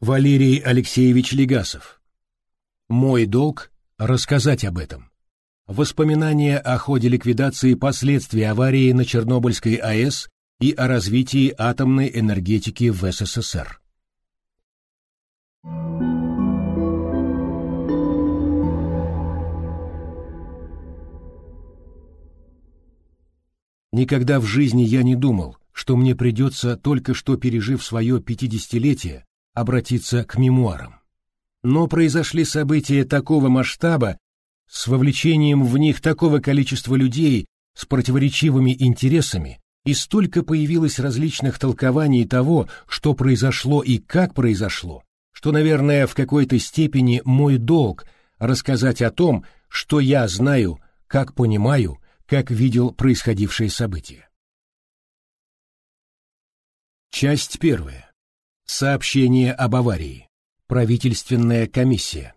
Валерий Алексеевич Легасов. Мой долг – рассказать об этом. Воспоминания о ходе ликвидации последствий аварии на Чернобыльской АЭС и о развитии атомной энергетики в СССР. Никогда в жизни я не думал, что мне придется, только что пережив свое пятидесятилетие, обратиться к мемуарам. Но произошли события такого масштаба, с вовлечением в них такого количества людей, с противоречивыми интересами, и столько появилось различных толкований того, что произошло и как произошло, что, наверное, в какой-то степени мой долг рассказать о том, что я знаю, как понимаю как видел происходившие события. Часть первая. Сообщение об аварии. Правительственная комиссия.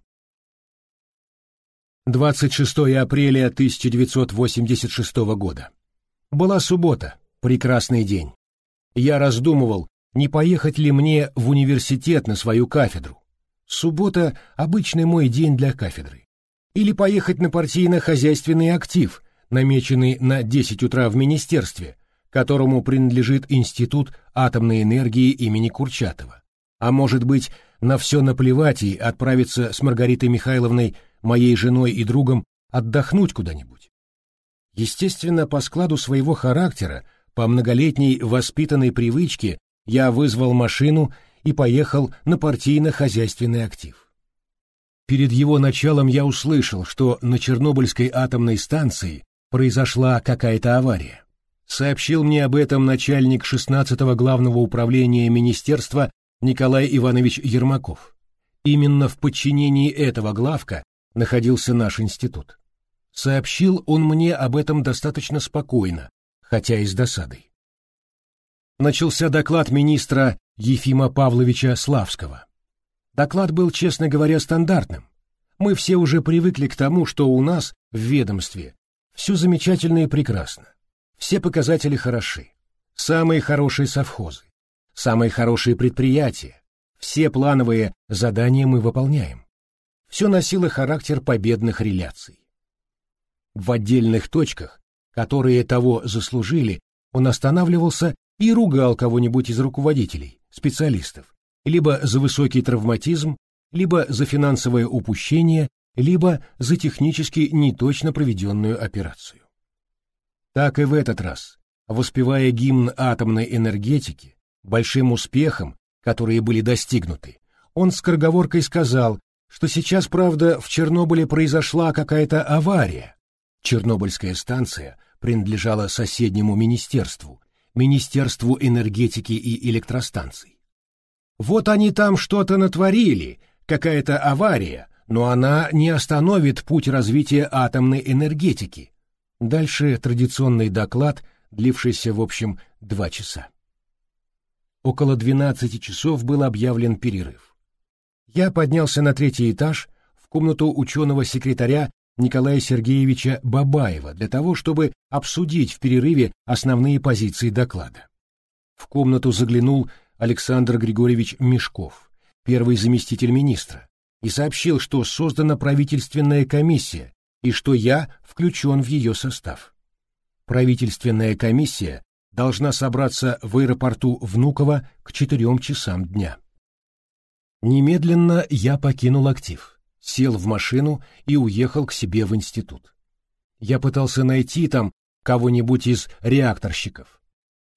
26 апреля 1986 года. Была суббота, прекрасный день. Я раздумывал, не поехать ли мне в университет на свою кафедру. Суббота — обычный мой день для кафедры. Или поехать на партийно-хозяйственный актив, намеченный на 10 утра в министерстве, которому принадлежит Институт атомной энергии имени Курчатова. А может быть, на все наплевать и отправиться с Маргаритой Михайловной, моей женой и другом, отдохнуть куда-нибудь. Естественно, по складу своего характера, по многолетней воспитанной привычке, я вызвал машину и поехал на партийно-хозяйственный актив. Перед его началом я услышал, что на Чернобыльской атомной станции произошла какая-то авария. Сообщил мне об этом начальник 16-го главного управления министерства Николай Иванович Ермаков. Именно в подчинении этого главка находился наш институт. Сообщил он мне об этом достаточно спокойно, хотя и с досадой. Начался доклад министра Ефима Павловича Славского. Доклад был, честно говоря, стандартным. Мы все уже привыкли к тому, что у нас в ведомстве все замечательно и прекрасно. Все показатели хороши. Самые хорошие совхозы. Самые хорошие предприятия. Все плановые задания мы выполняем. Все носило характер победных реляций. В отдельных точках, которые того заслужили, он останавливался и ругал кого-нибудь из руководителей, специалистов, либо за высокий травматизм, либо за финансовое упущение, либо за технически неточно проведенную операцию. Так и в этот раз, воспевая гимн атомной энергетики, большим успехом, которые были достигнуты, он с скороговоркой сказал, что сейчас, правда, в Чернобыле произошла какая-то авария. Чернобыльская станция принадлежала соседнему министерству, Министерству энергетики и электростанций. Вот они там что-то натворили, какая-то авария, но она не остановит путь развития атомной энергетики. Дальше традиционный доклад, длившийся в общем два часа. Около 12 часов был объявлен перерыв. Я поднялся на третий этаж в комнату ученого-секретаря Николая Сергеевича Бабаева для того, чтобы обсудить в перерыве основные позиции доклада. В комнату заглянул Александр Григорьевич Мешков, первый заместитель министра, и сообщил, что создана правительственная комиссия и что я включен в ее состав. Правительственная комиссия должна собраться в аэропорту Внуково к четырем часам дня. Немедленно я покинул актив, сел в машину и уехал к себе в институт. Я пытался найти там кого-нибудь из реакторщиков.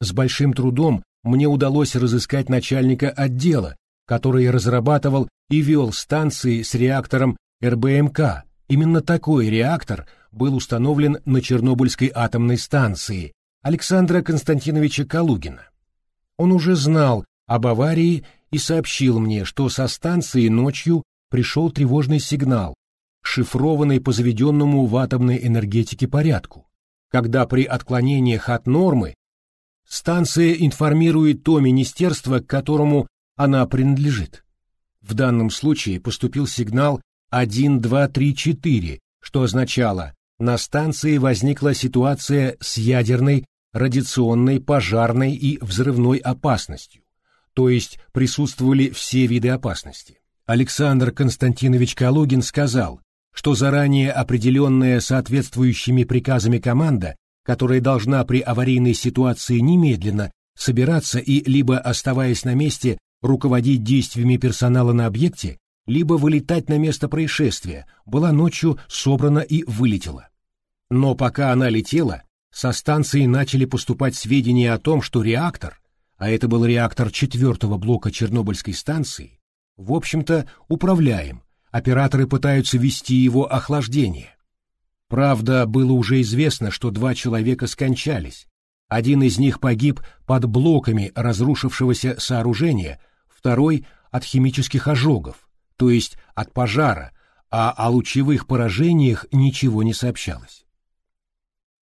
С большим трудом мне удалось разыскать начальника отдела, который разрабатывал и вел станции с реактором РБМК. Именно такой реактор был установлен на Чернобыльской атомной станции Александра Константиновича Калугина. Он уже знал об аварии и сообщил мне, что со станции ночью пришел тревожный сигнал, шифрованный по заведенному в атомной энергетике порядку, когда при отклонениях от нормы станция информирует то министерство, к которому она принадлежит. В данном случае поступил сигнал 1234, что означало, на станции возникла ситуация с ядерной, радиационной, пожарной и взрывной опасностью. то есть присутствовали все виды опасности. Александр Константинович Калугин сказал, что заранее определенная соответствующими приказами команда, которая должна при аварийной ситуации немедленно собираться и, либо оставаясь на месте, руководить действиями персонала на объекте, либо вылетать на место происшествия, была ночью собрана и вылетела. Но пока она летела, со станции начали поступать сведения о том, что реактор, а это был реактор четвертого блока Чернобыльской станции, в общем-то, управляем, операторы пытаются вести его охлаждение. Правда, было уже известно, что два человека скончались. Один из них погиб под блоками разрушившегося сооружения, второй — от химических ожогов, то есть от пожара, а о лучевых поражениях ничего не сообщалось.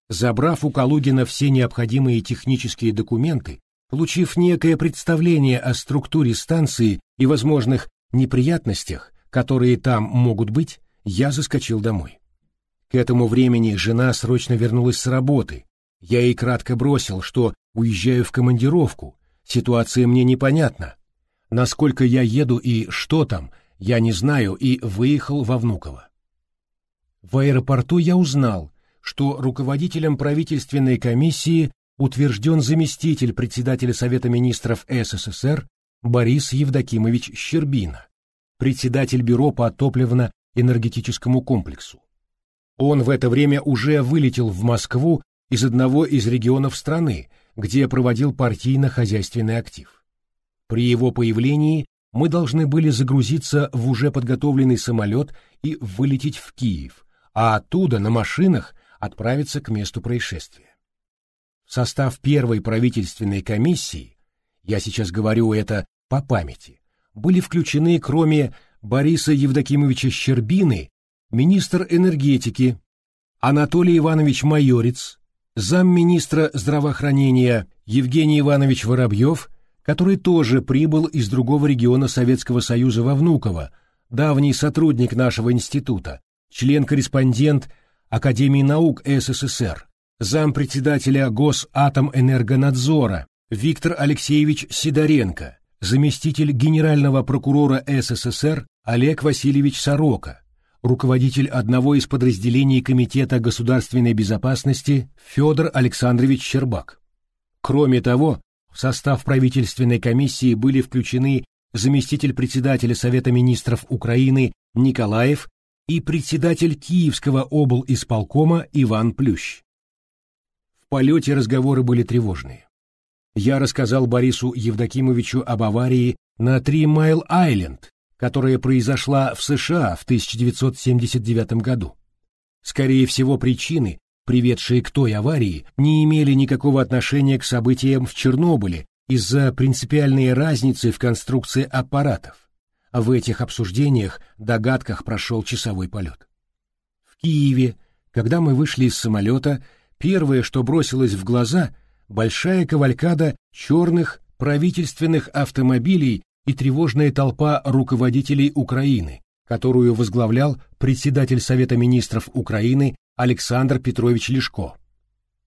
Забрав у Калугина все необходимые технические документы, получив некое представление о структуре станции и возможных неприятностях, которые там могут быть, я заскочил домой. К этому времени жена срочно вернулась с работы. Я ей кратко бросил, что уезжаю в командировку, ситуация мне непонятна. Насколько я еду и что там, я не знаю, и выехал во Внуково. В аэропорту я узнал, что руководителем правительственной комиссии утвержден заместитель председателя Совета министров СССР Борис Евдокимович Щербина, председатель бюро по топливно-энергетическому комплексу. Он в это время уже вылетел в Москву из одного из регионов страны, где проводил партийно-хозяйственный актив. При его появлении мы должны были загрузиться в уже подготовленный самолет и вылететь в Киев, а оттуда на машинах отправиться к месту происшествия. В состав первой правительственной комиссии, я сейчас говорю это по памяти, были включены, кроме Бориса Евдокимовича Щербины, министр энергетики, Анатолий Иванович Майорец, замминистра здравоохранения Евгений Иванович Воробьев, который тоже прибыл из другого региона Советского Союза во Внуково, давний сотрудник нашего института, член-корреспондент Академии наук СССР, зампредседателя Госатомэнергонадзора Виктор Алексеевич Сидоренко, заместитель генерального прокурора СССР Олег Васильевич Сорока, руководитель одного из подразделений Комитета государственной безопасности Федор Александрович Щербак. Кроме того, в состав правительственной комиссии были включены заместитель председателя Совета министров Украины Николаев и председатель Киевского обл. исполкома Иван Плющ. В полете разговоры были тревожные. Я рассказал Борису Евдокимовичу об аварии на Три Майл Айленд, которая произошла в США в 1979 году. Скорее всего, причины, приведшие к той аварии, не имели никакого отношения к событиям в Чернобыле из-за принципиальной разницы в конструкции аппаратов. А в этих обсуждениях, догадках прошел часовой полет. В Киеве, когда мы вышли из самолета, первое, что бросилось в глаза, большая кавалькада черных правительственных автомобилей и тревожная толпа руководителей Украины, которую возглавлял председатель Совета министров Украины Александр Петрович Лешко.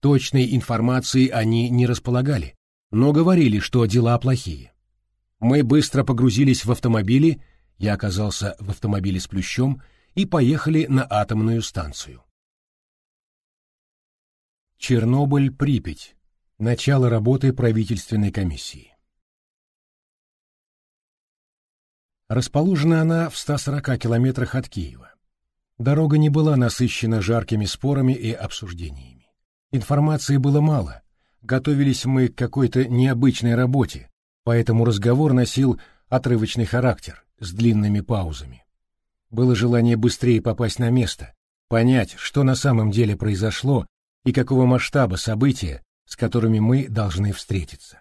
Точной информации они не располагали, но говорили, что дела плохие. Мы быстро погрузились в автомобили, я оказался в автомобиле с Плющом, и поехали на атомную станцию. Чернобыль-Припять. Начало работы правительственной комиссии. Расположена она в 140 километрах от Киева. Дорога не была насыщена жаркими спорами и обсуждениями. Информации было мало. Готовились мы к какой-то необычной работе, поэтому разговор носил отрывочный характер с длинными паузами. Было желание быстрее попасть на место, понять, что на самом деле произошло и какого масштаба события, с которыми мы должны встретиться.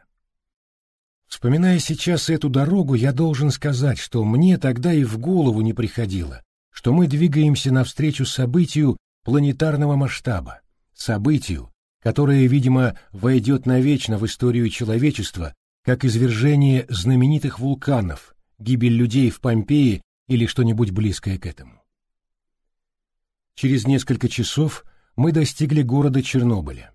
Вспоминая сейчас эту дорогу, я должен сказать, что мне тогда и в голову не приходило, что мы двигаемся навстречу событию планетарного масштаба, событию, которое, видимо, войдет навечно в историю человечества, как извержение знаменитых вулканов, гибель людей в Помпеи или что-нибудь близкое к этому. Через несколько часов мы достигли города Чернобыля.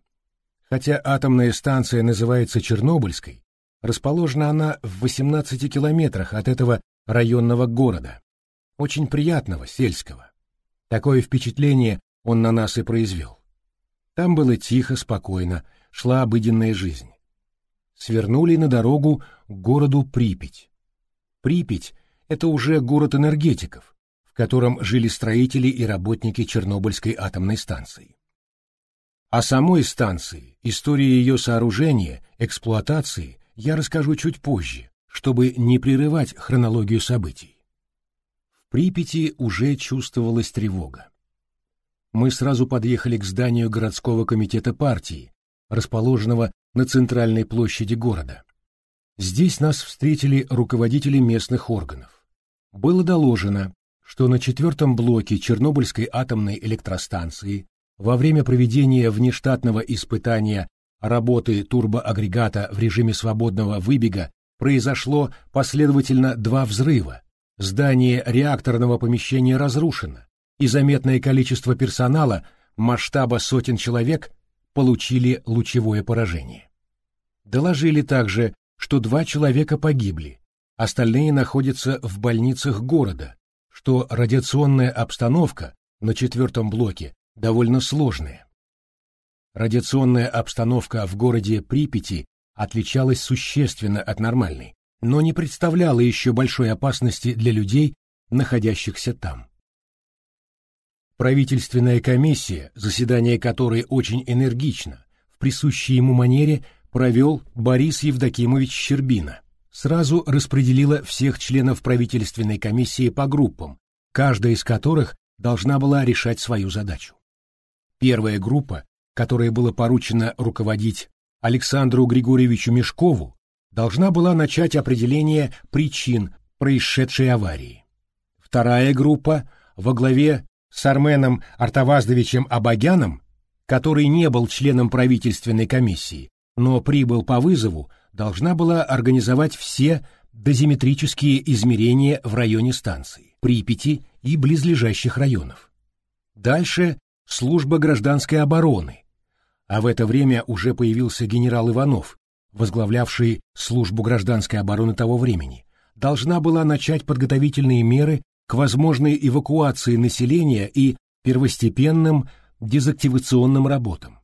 Хотя атомная станция называется Чернобыльской, Расположена она в 18 километрах от этого районного города, очень приятного, сельского. Такое впечатление он на нас и произвел. Там было тихо, спокойно, шла обыденная жизнь. Свернули на дорогу к городу Припять. Припять — это уже город энергетиков, в котором жили строители и работники Чернобыльской атомной станции. О самой станции, истории ее сооружения, эксплуатации я расскажу чуть позже, чтобы не прерывать хронологию событий. Припяти уже чувствовалась тревога. Мы сразу подъехали к зданию городского комитета партии, расположенного на центральной площади города. Здесь нас встретили руководители местных органов. Было доложено, что на четвертом блоке Чернобыльской атомной электростанции во время проведения внештатного испытания работы турбоагрегата в режиме свободного выбега произошло последовательно два взрыва. Здание реакторного помещения разрушено, и заметное количество персонала масштаба сотен человек получили лучевое поражение. Доложили также, что два человека погибли, остальные находятся в больницах города, что радиационная обстановка на четвертом блоке довольно сложная. Радиационная обстановка в городе Припяти отличалась существенно от нормальной, но не представляла еще большой опасности для людей, находящихся там. Правительственная комиссия, заседание которой очень энергично, в присущей ему манере, провел Борис Евдокимович Щербина. Сразу распределила всех членов правительственной комиссии по группам, каждая из которых должна была решать свою задачу. Первая группа, которой было поручено руководить Александру Григорьевичу Мешкову, должна была начать определение причин происшедшей аварии. Вторая группа во главе с Арменом Артаваздовичем Абагяном, который не был членом правительственной комиссии, но прибыл по вызову, должна была организовать все дозиметрические измерения в районе станции, Припяти и близлежащих районов. Дальше служба гражданской обороны, а в это время уже появился генерал Иванов, возглавлявший службу гражданской обороны того времени, должна была начать подготовительные меры к возможной эвакуации населения и первостепенным дезактивационным работам.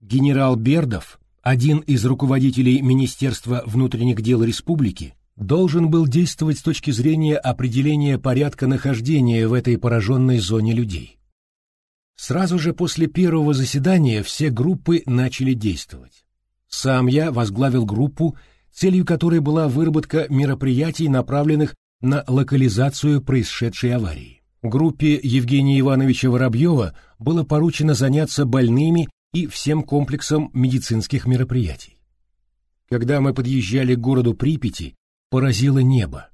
Генерал Бердов один из руководителей Министерства внутренних дел республики, должен был действовать с точки зрения определения порядка нахождения в этой пораженной зоне людей. Сразу же после первого заседания все группы начали действовать. Сам я возглавил группу, целью которой была выработка мероприятий, направленных на локализацию происшедшей аварии. Группе Евгения Ивановича Воробьева было поручено заняться больными и всем комплексом медицинских мероприятий. Когда мы подъезжали к городу Припяти, поразило небо.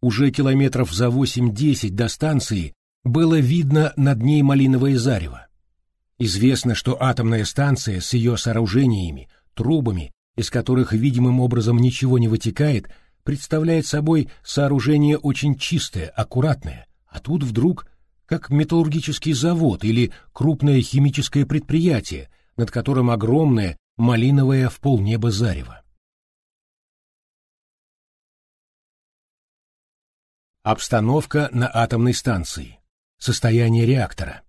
Уже километров за 8-10 до станции было видно над ней малиновое зарево. Известно, что атомная станция с ее сооружениями, трубами, из которых видимым образом ничего не вытекает, представляет собой сооружение очень чистое, аккуратное, а тут вдруг как металлургический завод или крупное химическое предприятие, над которым огромное малиновое в полнеба зарево. Обстановка на атомной станции. Состояние реактора.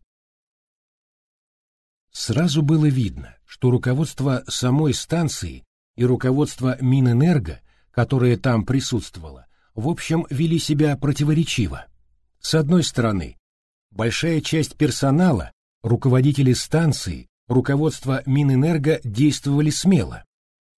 Сразу было видно, что руководство самой станции и руководство Минэнерго, которое там присутствовало, в общем, вели себя противоречиво. С одной стороны, большая часть персонала, руководители станции, руководство Минэнерго действовали смело.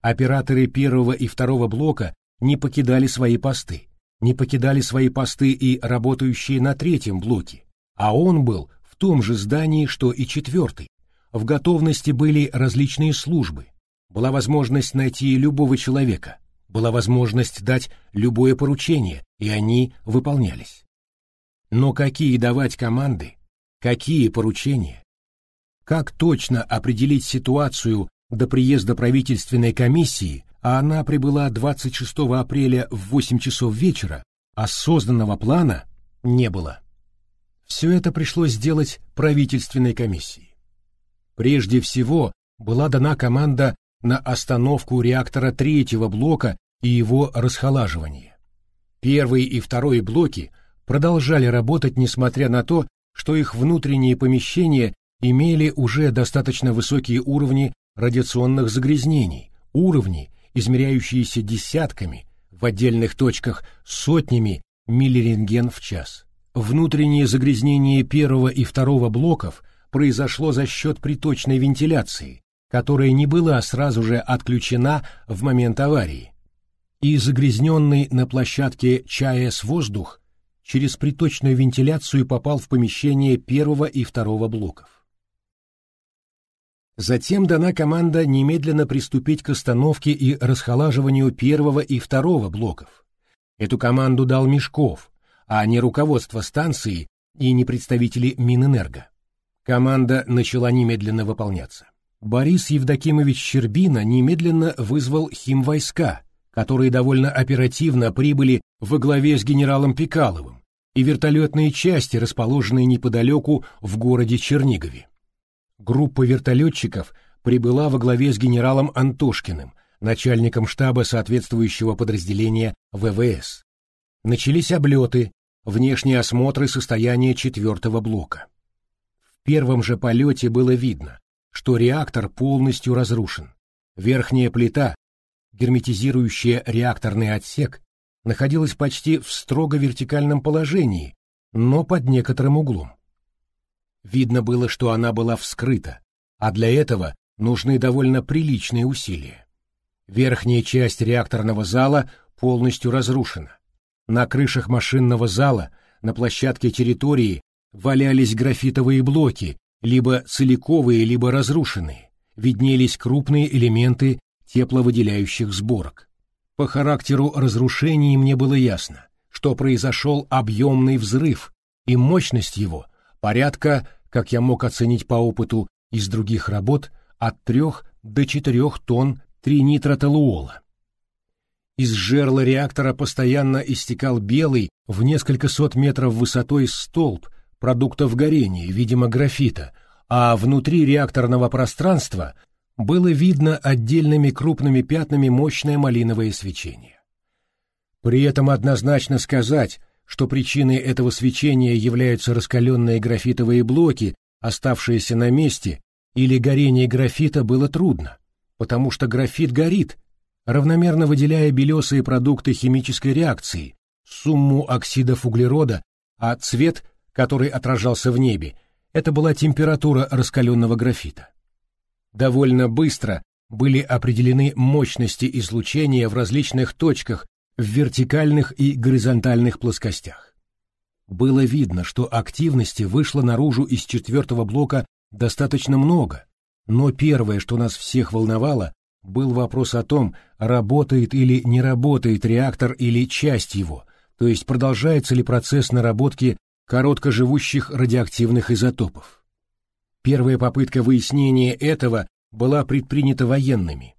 Операторы первого и второго блока не покидали свои посты, не покидали свои посты и работающие на третьем блоке, а он был в том же здании, что и четвертый. В готовности были различные службы, была возможность найти любого человека, была возможность дать любое поручение, и они выполнялись. Но какие давать команды, какие поручения, как точно определить ситуацию до приезда правительственной комиссии, а она прибыла 26 апреля в 8 часов вечера, осознанного плана не было. Все это пришлось сделать правительственной комиссии. Прежде всего была дана команда на остановку реактора третьего блока и его расхолаживание. Первый и второй блоки продолжали работать, несмотря на то, что их внутренние помещения имели уже достаточно высокие уровни радиационных загрязнений, уровни, измеряющиеся десятками, в отдельных точках сотнями миллирентген в час. Внутреннее загрязнение первого и второго блоков произошло за счет приточной вентиляции, которая не была сразу же отключена в момент аварии. И загрязненный на площадке ЧАЭС воздух через приточную вентиляцию попал в помещение первого и второго блоков. Затем дана команда немедленно приступить к остановке и расхолаживанию первого и второго блоков. Эту команду дал Мешков, а не руководство станции и не представители Минэнерго. Команда начала немедленно выполняться. Борис Евдокимович Щербина немедленно вызвал химвойска, которые довольно оперативно прибыли во главе с генералом Пикаловым, и вертолетные части, расположенные неподалеку в городе Чернигове. Группа вертолетчиков прибыла во главе с генералом Антошкиным, начальником штаба соответствующего подразделения ВВС. Начались облеты, внешние осмотры состояния четвертого блока. Первом же полете было видно, что реактор полностью разрушен. Верхняя плита, герметизирующая реакторный отсек, находилась почти в строго вертикальном положении, но под некоторым углом. Видно было, что она была вскрыта, а для этого нужны довольно приличные усилия. Верхняя часть реакторного зала полностью разрушена. На крышах машинного зала, на площадке территории валялись графитовые блоки, либо целиковые, либо разрушенные. Виднелись крупные элементы тепловыделяющих сборок. По характеру разрушений мне было ясно, что произошел объемный взрыв, и мощность его порядка, как я мог оценить по опыту из других работ, от трех до четырех тонн тринитротолуола. Из жерла реактора постоянно истекал белый в несколько сот метров высотой столб продуктов горения, видимо, графита, а внутри реакторного пространства было видно отдельными крупными пятнами мощное малиновое свечение. При этом однозначно сказать, что причиной этого свечения являются раскаленные графитовые блоки, оставшиеся на месте, или горение графита было трудно, потому что графит горит, равномерно выделяя белесые продукты химической реакции, сумму оксидов углерода, а цвет, который отражался в небе, это была температура раскаленного графита. Довольно быстро были определены мощности излучения в различных точках в вертикальных и горизонтальных плоскостях. Было видно, что активности вышло наружу из четвертого блока достаточно много, но первое, что нас всех волновало, был вопрос о том, работает или не работает реактор или часть его, то есть продолжается ли процесс наработки короткоживущих радиоактивных изотопов. Первая попытка выяснения этого была предпринята военными.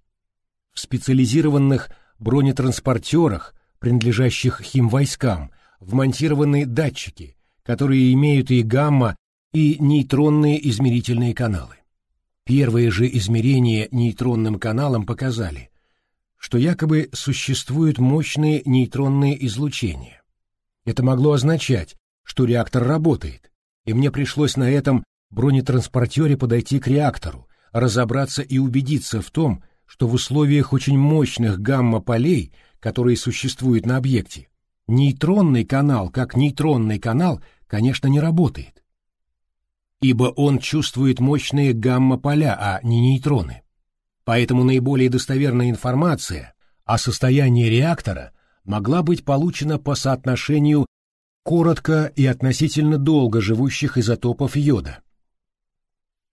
В специализированных бронетранспортерах, принадлежащих химвойскам, вмонтированы датчики, которые имеют и гамма, и нейтронные измерительные каналы. Первые же измерения нейтронным каналом показали, что якобы существуют мощные нейтронные излучения. Это могло означать, что реактор работает, и мне пришлось на этом бронетранспортере подойти к реактору, разобраться и убедиться в том, что в условиях очень мощных гамма-полей, которые существуют на объекте, нейтронный канал как нейтронный канал, конечно, не работает. Ибо он чувствует мощные гамма-поля, а не нейтроны. Поэтому наиболее достоверная информация о состоянии реактора могла быть получена по соотношению коротко и относительно долго живущих изотопов йода.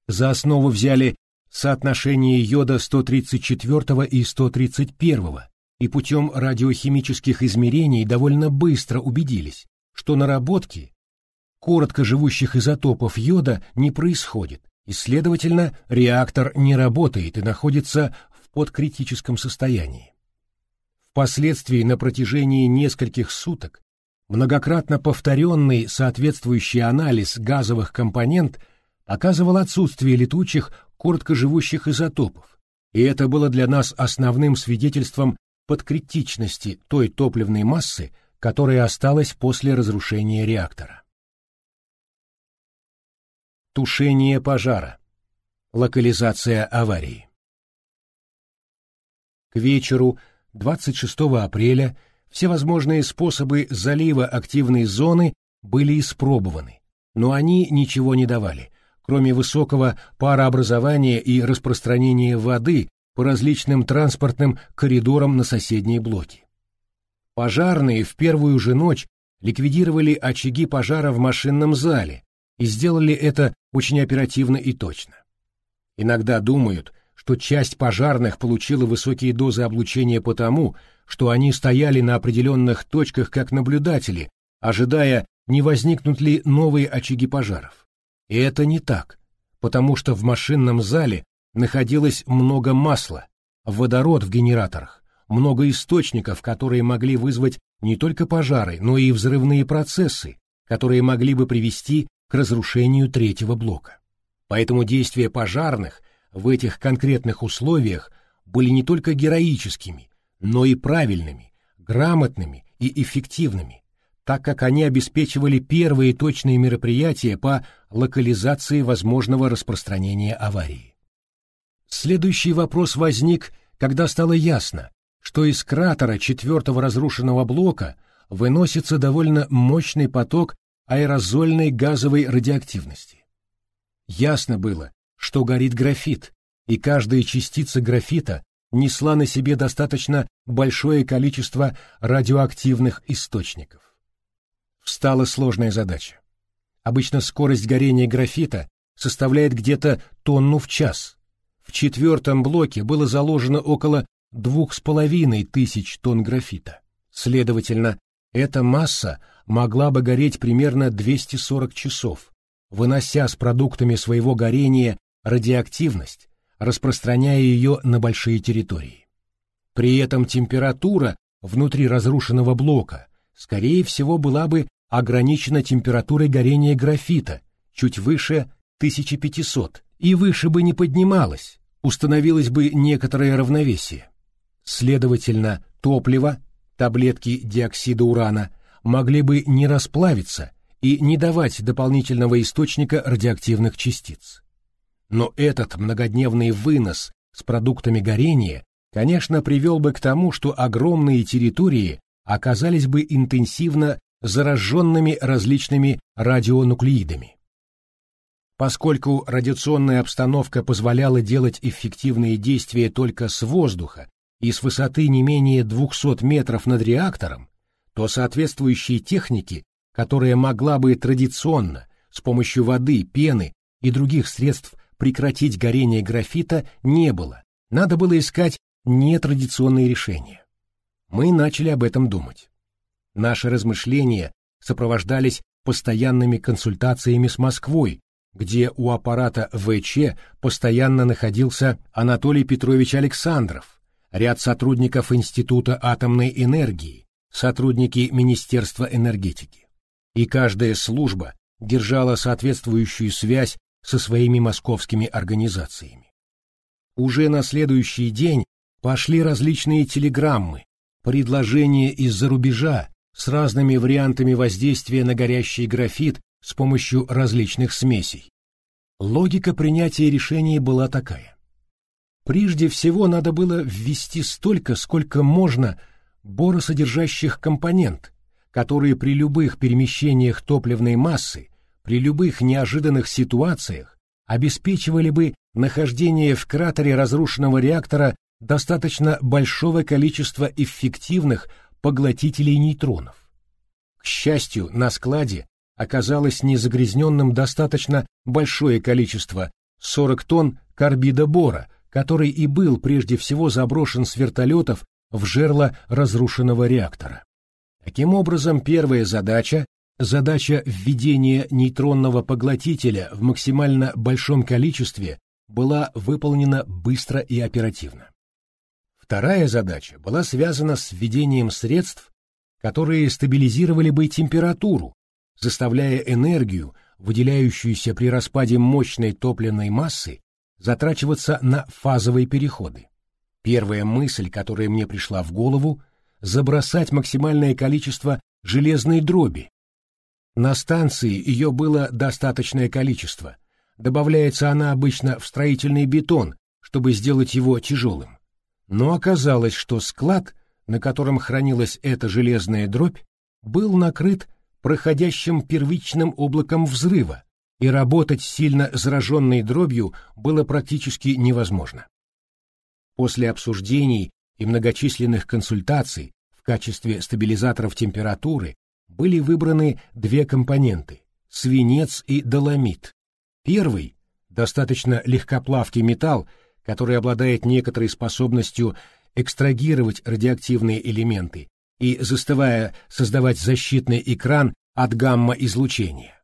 За основу взяли соотношение йода 134 и 131 и путем радиохимических измерений довольно быстро убедились, что наработки коротко живущих изотопов йода не происходит, и, следовательно, реактор не работает и находится в подкритическом состоянии. Впоследствии на протяжении нескольких суток многократно повторенный соответствующий анализ газовых компонент оказывал отсутствие летучих короткоживущих изотопов, и это было для нас основным свидетельством подкритичности той топливной массы, которая осталась после разрушения реактора. Тушение пожара. Локализация аварии. К вечеру 26 апреля всевозможные способы залива активной зоны были испробованы, но они ничего не давали, кроме высокого парообразования и распространения воды по различным транспортным коридорам на соседние блоки. Пожарные в первую же ночь ликвидировали очаги пожара в машинном зале и сделали это очень оперативно и точно. Иногда думают, что часть пожарных получила высокие дозы облучения потому, что они стояли на определенных точках как наблюдатели, ожидая, не возникнут ли новые очаги пожаров. И это не так, потому что в машинном зале находилось много масла, водород в генераторах, много источников, которые могли вызвать не только пожары, но и взрывные процессы, которые могли бы привести к разрушению третьего блока. Поэтому действия пожарных в этих конкретных условиях были не только героическими, но и правильными, грамотными и эффективными, так как они обеспечивали первые точные мероприятия по локализации возможного распространения аварии. Следующий вопрос возник, когда стало ясно, что из кратера четвертого разрушенного блока выносится довольно мощный поток аэрозольной газовой радиоактивности. Ясно было, что горит графит, и каждая частица графита несла на себе достаточно большое количество радиоактивных источников. Встала сложная задача. Обычно скорость горения графита составляет где-то тонну в час, в четвертом блоке было заложено около двух с половиной тысяч тонн графита. Следовательно, эта масса могла бы гореть примерно 240 часов, вынося с продуктами своего горения радиоактивность, распространяя ее на большие территории. При этом температура внутри разрушенного блока, скорее всего, была бы ограничена температурой горения графита, чуть выше 1500, и выше бы не поднималась, установилось бы некоторое равновесие. Следовательно, топливо, таблетки диоксида урана могли бы не расплавиться и не давать дополнительного источника радиоактивных частиц. Но этот многодневный вынос с продуктами горения, конечно, привел бы к тому, что огромные территории оказались бы интенсивно зараженными различными радионуклеидами. Поскольку радиационная обстановка позволяла делать эффективные действия только с воздуха и с высоты не менее 200 метров над реактором, то соответствующие техники, которая могла бы традиционно с помощью воды, пены и других средств прекратить горение графита, не было. Надо было искать нетрадиционные решения. Мы начали об этом думать. Наши размышления сопровождались постоянными консультациями с Москвой где у аппарата ВЧ постоянно находился Анатолий Петрович Александров, ряд сотрудников Института атомной энергии, сотрудники Министерства энергетики. И каждая служба держала соответствующую связь со своими московскими организациями. Уже на следующий день пошли различные телеграммы, предложения из-за рубежа с разными вариантами воздействия на горящий графит с помощью различных смесей. Логика принятия решений была такая. Прежде всего надо было ввести столько, сколько можно боросодержащих компонент, которые при любых перемещениях топливной массы, при любых неожиданных ситуациях обеспечивали бы нахождение в кратере разрушенного реактора достаточно большого количества эффективных поглотителей нейтронов. К счастью, на складе оказалось незагрязненным достаточно большое количество 40 тонн карбида бора, который и был прежде всего заброшен с вертолетов в жерло разрушенного реактора. Таким образом, первая задача, задача введения нейтронного поглотителя в максимально большом количестве, была выполнена быстро и оперативно. Вторая задача была связана с введением средств, которые стабилизировали бы температуру, заставляя энергию, выделяющуюся при распаде мощной топливной массы, затрачиваться на фазовые переходы. Первая мысль, которая мне пришла в голову, забросать максимальное количество железной дроби. На станции ее было достаточное количество. Добавляется она обычно в строительный бетон, чтобы сделать его тяжелым. Но оказалось, что склад, на котором хранилась эта железная дробь, был накрыт проходящим первичным облаком взрыва, и работать сильно зараженной дробью было практически невозможно. После обсуждений и многочисленных консультаций в качестве стабилизаторов температуры были выбраны две компоненты – свинец и доломит. Первый – достаточно легкоплавкий металл, который обладает некоторой способностью экстрагировать радиоактивные элементы и, застывая, создавать защитный экран от гамма-излучения.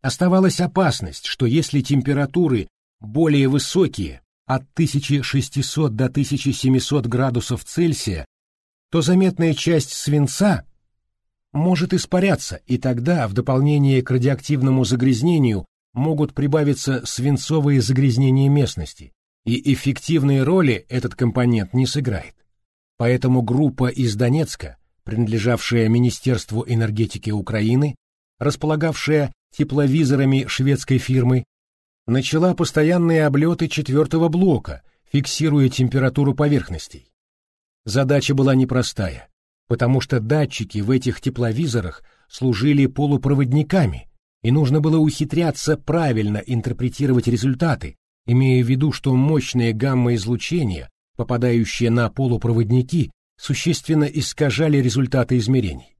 Оставалась опасность, что если температуры более высокие, от 1600 до 1700 градусов Цельсия, то заметная часть свинца может испаряться, и тогда в дополнение к радиоактивному загрязнению могут прибавиться свинцовые загрязнения местности, и эффективной роли этот компонент не сыграет. Поэтому группа из Донецка, принадлежавшая Министерству энергетики Украины, располагавшая тепловизорами шведской фирмы, начала постоянные облеты четвертого блока, фиксируя температуру поверхностей. Задача была непростая, потому что датчики в этих тепловизорах служили полупроводниками, и нужно было ухитряться правильно интерпретировать результаты, имея в виду, что мощные гамма-излучения, попадающие на полупроводники, существенно искажали результаты измерений.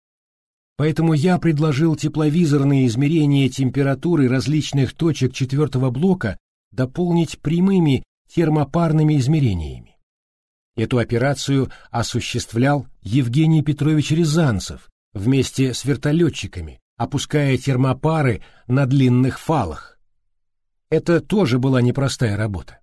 Поэтому я предложил тепловизорные измерения температуры различных точек четвертого блока дополнить прямыми термопарными измерениями. Эту операцию осуществлял Евгений Петрович Рязанцев вместе с вертолетчиками, опуская термопары на длинных фалах. Это тоже была непростая работа.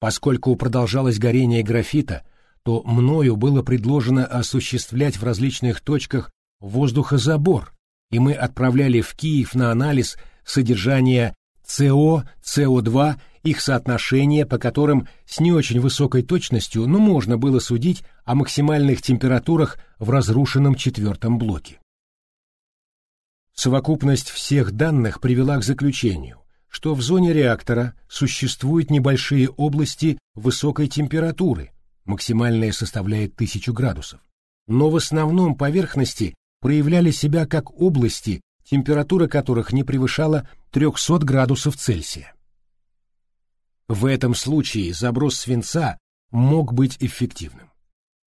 Поскольку продолжалось горение графита, то мною было предложено осуществлять в различных точках воздухозабор, и мы отправляли в Киев на анализ содержание СО, СО2, их соотношение, по которым с не очень высокой точностью, но можно было судить о максимальных температурах в разрушенном четвертом блоке. Совокупность всех данных привела к заключению, что в зоне реактора существуют небольшие области высокой температуры, максимальная составляет 1000 градусов, но в основном поверхности проявляли себя как области, температура которых не превышала 300 градусов Цельсия. В этом случае заброс свинца мог быть эффективным.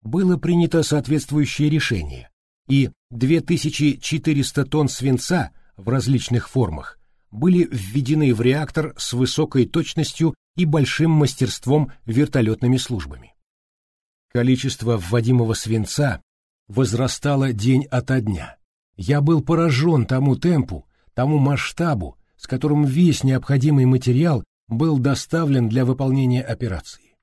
Было принято соответствующее решение, и 2400 тонн свинца в различных формах были введены в реактор с высокой точностью и большим мастерством вертолетными службами. Количество вводимого свинца возрастало день ото дня. Я был поражен тому темпу, тому масштабу, с которым весь необходимый материал был доставлен для выполнения операции.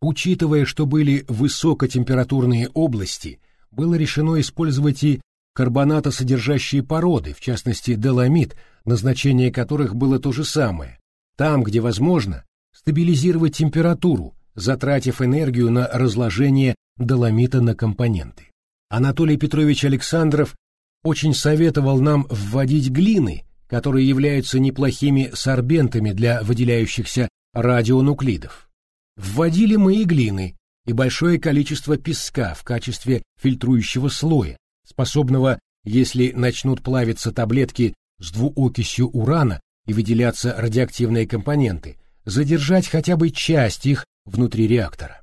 Учитывая, что были высокотемпературные области, было решено использовать и карбонатосодержащие породы, в частности доломит, назначение которых было то же самое. Там, где возможно, стабилизировать температуру, затратив энергию на разложение доломита на компоненты. Анатолий Петрович Александров очень советовал нам вводить глины, которые являются неплохими сорбентами для выделяющихся радионуклидов. Вводили мы и глины, и большое количество песка в качестве фильтрующего слоя, способного, если начнут плавиться таблетки с двуокисью урана и выделяться радиоактивные компоненты, задержать хотя бы часть их внутри реактора.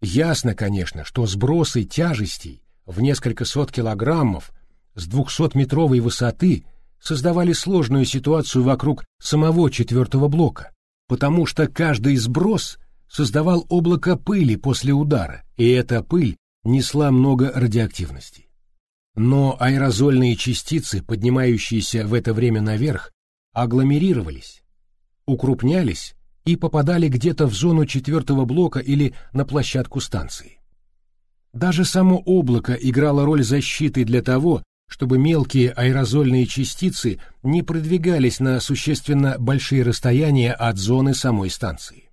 Ясно, конечно, что сбросы тяжестей в несколько сот килограммов с двухсотметровой высоты создавали сложную ситуацию вокруг самого четвертого блока, потому что каждый сброс создавал облако пыли после удара, и эта пыль несла много радиоактивности. Но аэрозольные частицы, поднимающиеся в это время наверх, агломерировались, укрупнялись и попадали где-то в зону четвертого блока или на площадку станции. Даже само облако играло роль защиты для того, чтобы мелкие аэрозольные частицы не продвигались на существенно большие расстояния от зоны самой станции.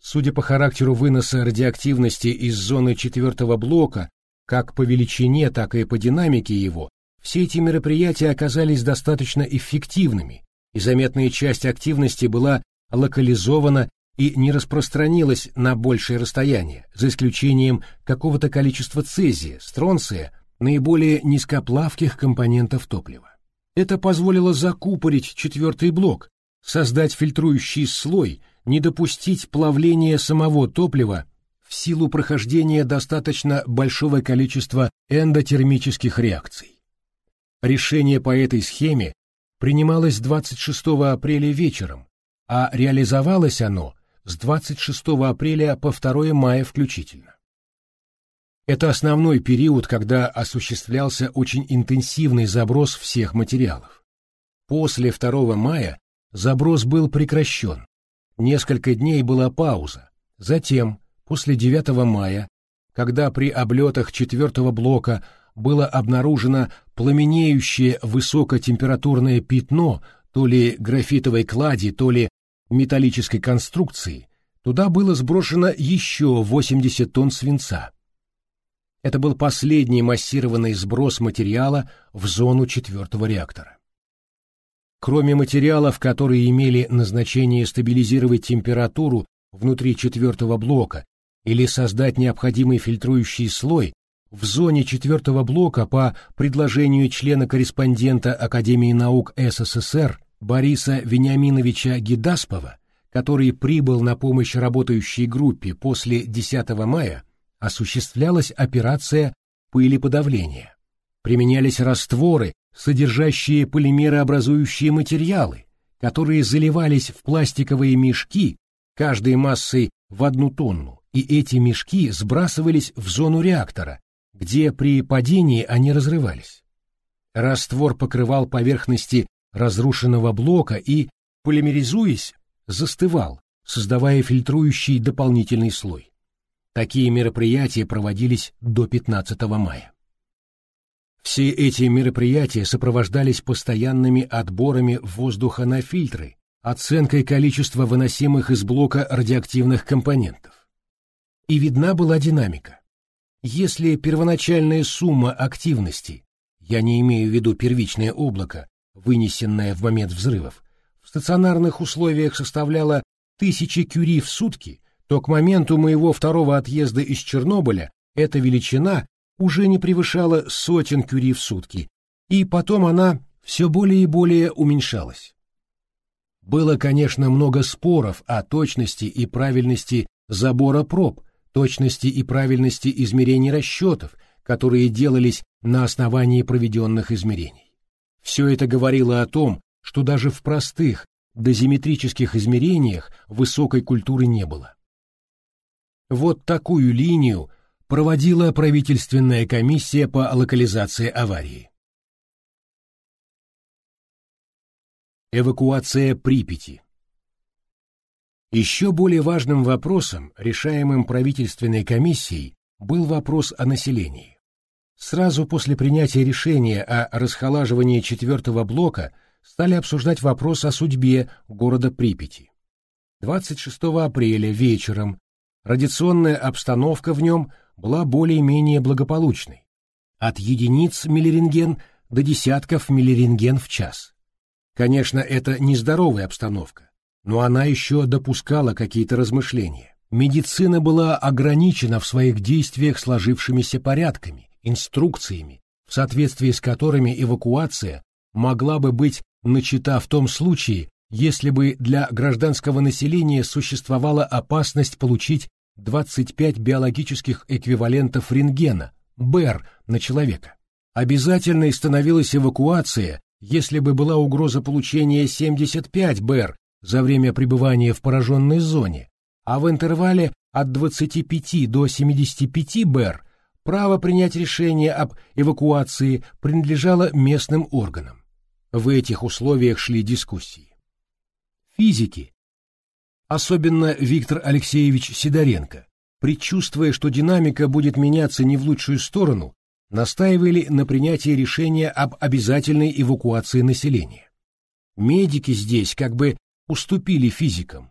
Судя по характеру выноса радиоактивности из зоны четвертого блока, как по величине, так и по динамике его, все эти мероприятия оказались достаточно эффективными, и заметная часть активности была локализована и не распространилась на большее расстояние, за исключением какого-то количества цезия, стронция, наиболее низкоплавких компонентов топлива. Это позволило закупорить четвертый блок, создать фильтрующий слой, не допустить плавления самого топлива в силу прохождения достаточно большого количества эндотермических реакций. Решение по этой схеме принималось 26 апреля вечером, а реализовалось оно с 26 апреля по 2 мая включительно. Это основной период, когда осуществлялся очень интенсивный заброс всех материалов. После 2 мая заброс был прекращен. Несколько дней была пауза. Затем, после 9 мая, когда при облетах четвертого блока было обнаружено пламенеющее высокотемпературное пятно то ли графитовой клади, то ли металлической конструкции, туда было сброшено еще 80 тонн свинца. Это был последний массированный сброс материала в зону четвертого реактора. Кроме материалов, которые имели назначение стабилизировать температуру внутри четвертого блока или создать необходимый фильтрующий слой, в зоне четвертого блока по предложению члена-корреспондента Академии наук СССР Бориса Вениаминовича Гидаспова, который прибыл на помощь работающей группе после 10 мая, осуществлялась операция пылеподавления. Применялись растворы, содержащие полимерообразующие материалы, которые заливались в пластиковые мешки каждой массой в одну тонну, и эти мешки сбрасывались в зону реактора, где при падении они разрывались. Раствор покрывал поверхности разрушенного блока и, полимеризуясь, застывал, создавая фильтрующий дополнительный слой. Такие мероприятия проводились до 15 мая. Все эти мероприятия сопровождались постоянными отборами воздуха на фильтры, оценкой количества выносимых из блока радиоактивных компонентов. И видна была динамика. Если первоначальная сумма активности, я не имею в виду первичное облако, вынесенное в момент взрывов, в стационарных условиях составляла тысячи кюри в сутки, то к моменту моего второго отъезда из Чернобыля эта величина уже не превышала сотен кюри в сутки, и потом она все более и более уменьшалась. Было, конечно, много споров о точности и правильности забора проб, точности и правильности измерений расчетов, которые делались на основании проведенных измерений. Все это говорило о том, что даже в простых дозиметрических измерениях высокой культуры не было. Вот такую линию проводила правительственная комиссия по локализации аварии. Эвакуация Припяти Еще более важным вопросом, решаемым правительственной комиссией, был вопрос о населении. Сразу после принятия решения о расхолаживании четвертого блока стали обсуждать вопрос о судьбе города Припяти. 26 апреля вечером радиационная обстановка в нем была более-менее благополучной. От единиц миллирентген до десятков миллирентген в час. Конечно, это нездоровая обстановка, но она еще допускала какие-то размышления. Медицина была ограничена в своих действиях сложившимися порядками, инструкциями, в соответствии с которыми эвакуация могла бы быть начата в том случае, если бы для гражданского населения существовала опасность получить 25 биологических эквивалентов рентгена, БЭР, на человека. Обязательной становилась эвакуация, если бы была угроза получения 75 БЭР за время пребывания в пораженной зоне, а в интервале от 25 до 75 БЭР право принять решение об эвакуации принадлежало местным органам. В этих условиях шли дискуссии. Физики, особенно Виктор Алексеевич Сидоренко, предчувствуя, что динамика будет меняться не в лучшую сторону, настаивали на принятии решения об обязательной эвакуации населения. Медики здесь как бы уступили физикам,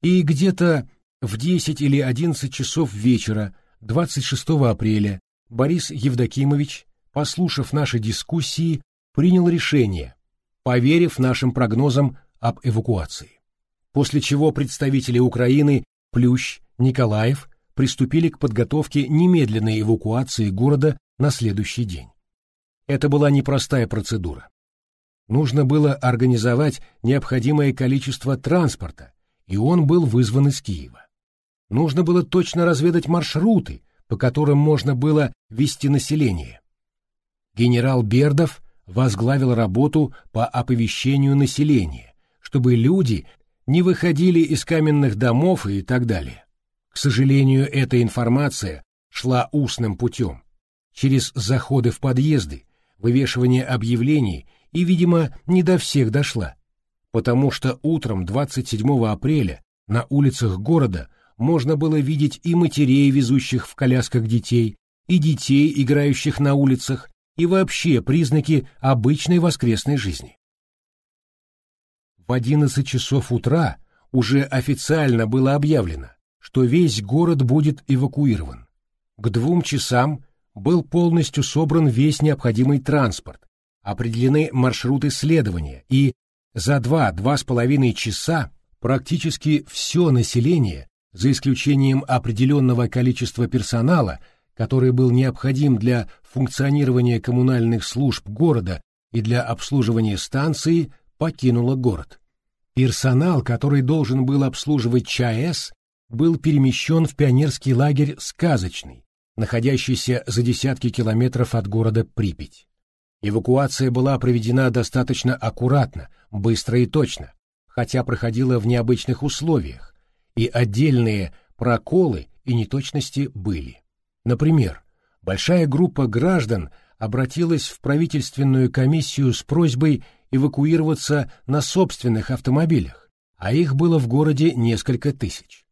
и где-то в 10 или 11 часов вечера 26 апреля Борис Евдокимович, послушав наши дискуссии, принял решение, поверив нашим прогнозам об эвакуации. После чего представители Украины Плющ, Николаев приступили к подготовке немедленной эвакуации города на следующий день. Это была непростая процедура. Нужно было организовать необходимое количество транспорта, и он был вызван из Киева. Нужно было точно разведать маршруты, по которым можно было вести население. Генерал Бердов возглавил работу по оповещению населения, чтобы люди не выходили из каменных домов и так далее. К сожалению, эта информация шла устным путем, через заходы в подъезды, вывешивание объявлений и, видимо, не до всех дошла, потому что утром 27 апреля на улицах города можно было видеть и матерей, везущих в колясках детей, и детей, играющих на улицах, и вообще признаки обычной воскресной жизни. В 11 часов утра уже официально было объявлено, что весь город будет эвакуирован. К двум часам был полностью собран весь необходимый транспорт, определены маршруты следования, и за два-два с половиной часа практически все население за исключением определенного количества персонала, который был необходим для функционирования коммунальных служб города и для обслуживания станции, покинуло город. Персонал, который должен был обслуживать ЧАЭС, был перемещен в пионерский лагерь «Сказочный», находящийся за десятки километров от города Припять. Эвакуация была проведена достаточно аккуратно, быстро и точно, хотя проходила в необычных условиях, и отдельные проколы и неточности были. Например, большая группа граждан обратилась в правительственную комиссию с просьбой эвакуироваться на собственных автомобилях, а их было в городе несколько тысяч.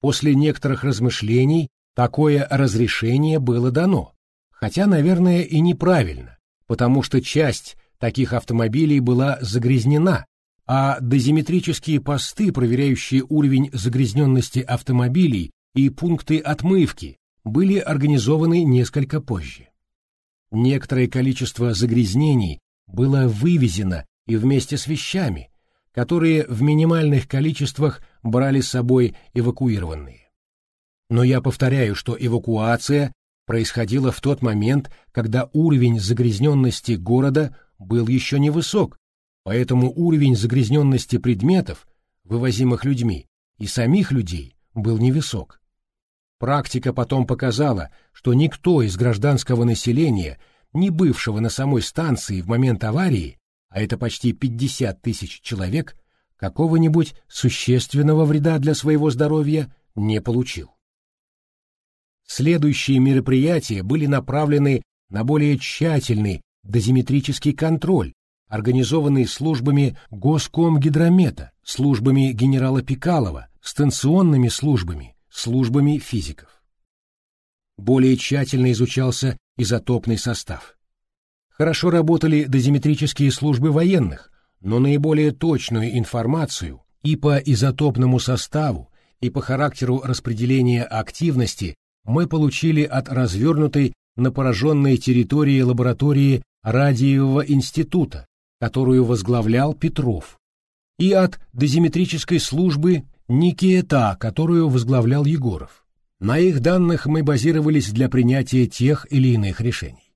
После некоторых размышлений такое разрешение было дано, хотя, наверное, и неправильно, потому что часть таких автомобилей была загрязнена, а дозиметрические посты, проверяющие уровень загрязненности автомобилей и пункты отмывки, были организованы несколько позже. Некоторое количество загрязнений было вывезено и вместе с вещами, которые в минимальных количествах брали с собой эвакуированные. Но я повторяю, что эвакуация происходила в тот момент, когда уровень загрязненности города был еще невысок, Поэтому уровень загрязненности предметов, вывозимых людьми, и самих людей был невысок. Практика потом показала, что никто из гражданского населения, не бывшего на самой станции в момент аварии, а это почти 50 тысяч человек, какого-нибудь существенного вреда для своего здоровья не получил. Следующие мероприятия были направлены на более тщательный дозиметрический контроль организованный службами Госкомгидромета, службами генерала Пикалова, станционными службами, службами физиков. Более тщательно изучался изотопный состав. Хорошо работали дозиметрические службы военных, но наиболее точную информацию и по изотопному составу, и по характеру распределения активности мы получили от развернутой на пораженной территории лаборатории Радиевого института, которую возглавлял Петров, и от дозиметрической службы Никиета, которую возглавлял Егоров. На их данных мы базировались для принятия тех или иных решений.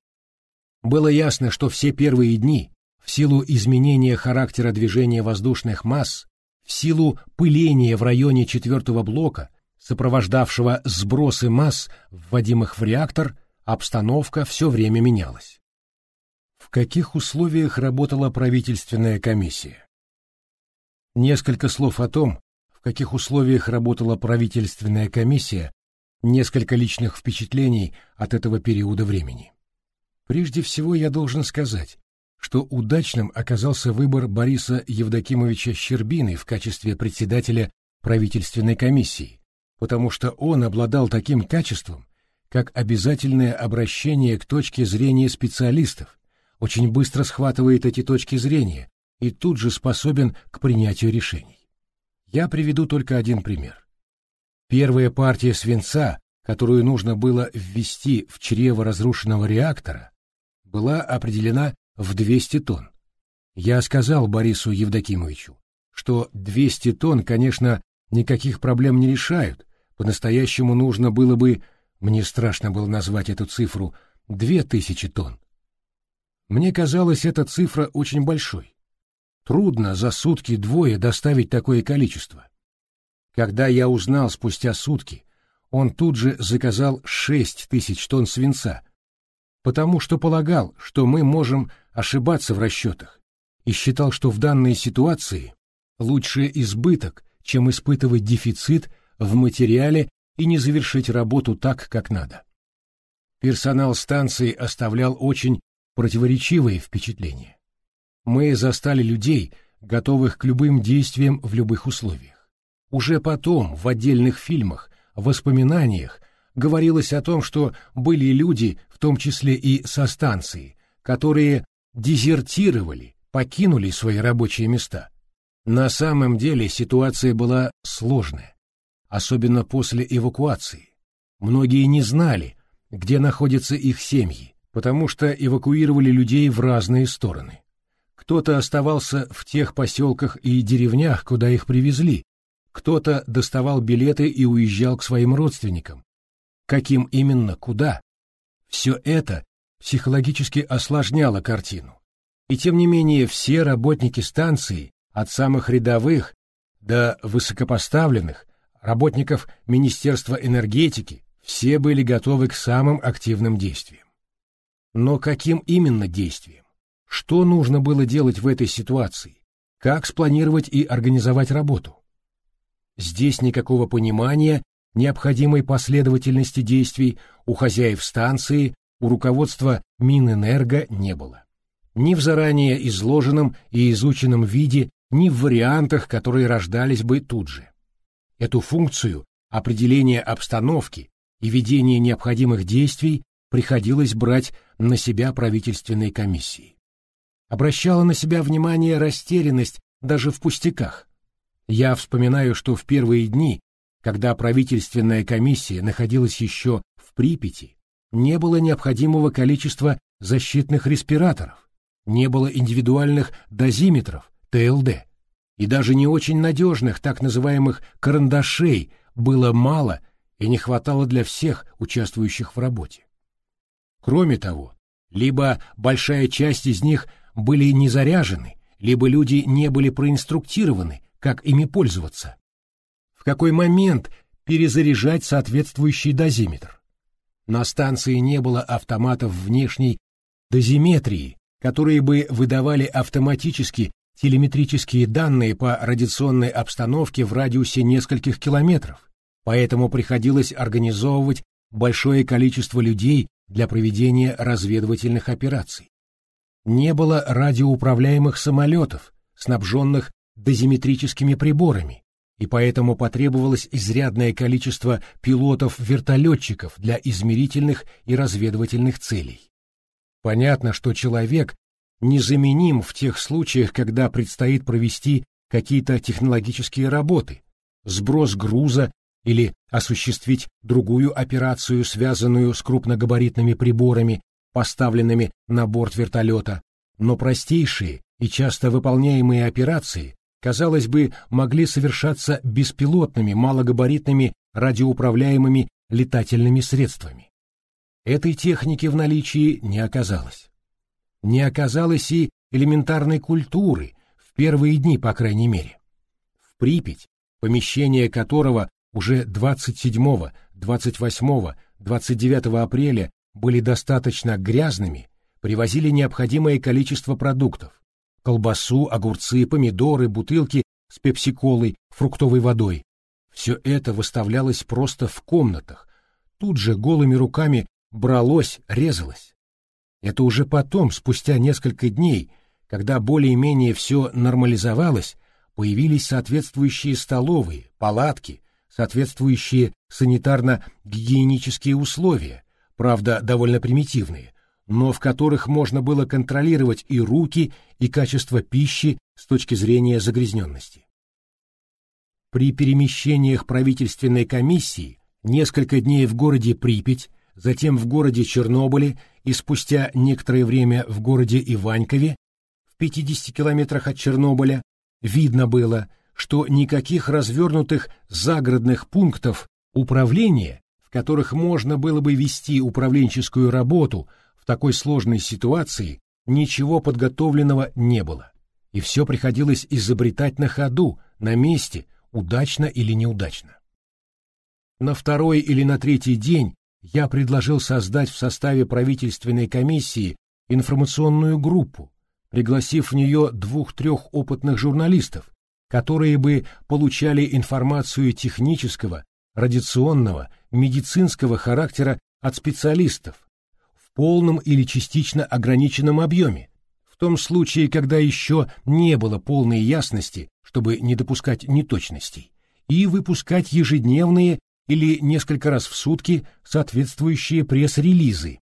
Было ясно, что все первые дни, в силу изменения характера движения воздушных масс, в силу пыления в районе четвертого блока, сопровождавшего сбросы масс, вводимых в реактор, обстановка все время менялась. В каких условиях работала правительственная комиссия? Несколько слов о том, в каких условиях работала правительственная комиссия, несколько личных впечатлений от этого периода времени. Прежде всего я должен сказать, что удачным оказался выбор Бориса Евдокимовича Щербины в качестве председателя правительственной комиссии, потому что он обладал таким качеством, как обязательное обращение к точке зрения специалистов, очень быстро схватывает эти точки зрения и тут же способен к принятию решений. Я приведу только один пример. Первая партия свинца, которую нужно было ввести в чрево разрушенного реактора, была определена в 200 тонн. Я сказал Борису Евдокимовичу, что 200 тонн, конечно, никаких проблем не решают, по-настоящему нужно было бы, мне страшно было назвать эту цифру, 2000 тонн. Мне казалось, эта цифра очень большой. Трудно за сутки двое доставить такое количество. Когда я узнал спустя сутки, он тут же заказал 6 тысяч тонн свинца, потому что полагал, что мы можем ошибаться в расчетах, и считал, что в данной ситуации лучше избыток, чем испытывать дефицит в материале и не завершить работу так, как надо. Персонал станции оставлял очень противоречивые впечатления. Мы застали людей, готовых к любым действиям в любых условиях. Уже потом, в отдельных фильмах, воспоминаниях, говорилось о том, что были люди, в том числе и со станции, которые дезертировали, покинули свои рабочие места. На самом деле ситуация была сложная, особенно после эвакуации. Многие не знали, где находятся их семьи, потому что эвакуировали людей в разные стороны. Кто-то оставался в тех поселках и деревнях, куда их привезли, кто-то доставал билеты и уезжал к своим родственникам. Каким именно, куда? Все это психологически осложняло картину. И тем не менее все работники станции, от самых рядовых до высокопоставленных, работников Министерства энергетики, все были готовы к самым активным действиям. Но каким именно действием? Что нужно было делать в этой ситуации? Как спланировать и организовать работу? Здесь никакого понимания необходимой последовательности действий у хозяев станции, у руководства Минэнерго не было. Ни в заранее изложенном и изученном виде, ни в вариантах, которые рождались бы тут же. Эту функцию определения обстановки и ведения необходимых действий приходилось брать на себя правительственной комиссии. Обращала на себя внимание растерянность даже в пустяках. Я вспоминаю, что в первые дни, когда правительственная комиссия находилась еще в Припяти, не было необходимого количества защитных респираторов, не было индивидуальных дозиметров, ТЛД, и даже не очень надежных так называемых карандашей было мало и не хватало для всех участвующих в работе. Кроме того, либо большая часть из них были не заряжены, либо люди не были проинструктированы, как ими пользоваться. В какой момент перезаряжать соответствующий дозиметр? На станции не было автоматов внешней дозиметрии, которые бы выдавали автоматически телеметрические данные по радиационной обстановке в радиусе нескольких километров, поэтому приходилось организовывать большое количество людей для проведения разведывательных операций. Не было радиоуправляемых самолетов, снабженных дозиметрическими приборами, и поэтому потребовалось изрядное количество пилотов-вертолетчиков для измерительных и разведывательных целей. Понятно, что человек незаменим в тех случаях, когда предстоит провести какие-то технологические работы, сброс груза или осуществить другую операцию, связанную с крупногабаритными приборами, поставленными на борт вертолета, но простейшие и часто выполняемые операции, казалось бы, могли совершаться беспилотными малогабаритными радиоуправляемыми летательными средствами. Этой техники в наличии не оказалось. Не оказалось и элементарной культуры, в первые дни, по крайней мере. В Припять, помещение которого уже 27, 28, 29 апреля были достаточно грязными, привозили необходимое количество продуктов – колбасу, огурцы, помидоры, бутылки с пепсиколой, фруктовой водой. Все это выставлялось просто в комнатах, тут же голыми руками бралось, резалось. Это уже потом, спустя несколько дней, когда более-менее все нормализовалось, появились соответствующие столовые, палатки, соответствующие санитарно-гигиенические условия, правда, довольно примитивные, но в которых можно было контролировать и руки, и качество пищи с точки зрения загрязненности. При перемещениях правительственной комиссии несколько дней в городе Припять, затем в городе Чернобыле и спустя некоторое время в городе Иванькове, в 50 километрах от Чернобыля, видно было, что никаких развернутых загородных пунктов управления, в которых можно было бы вести управленческую работу в такой сложной ситуации, ничего подготовленного не было. И все приходилось изобретать на ходу, на месте, удачно или неудачно. На второй или на третий день я предложил создать в составе правительственной комиссии информационную группу, пригласив в нее двух-трех опытных журналистов, которые бы получали информацию технического, радиационного, медицинского характера от специалистов в полном или частично ограниченном объеме, в том случае, когда еще не было полной ясности чтобы не допускать неточностей, и выпускать ежедневные или несколько раз в сутки соответствующие пресс-релизы,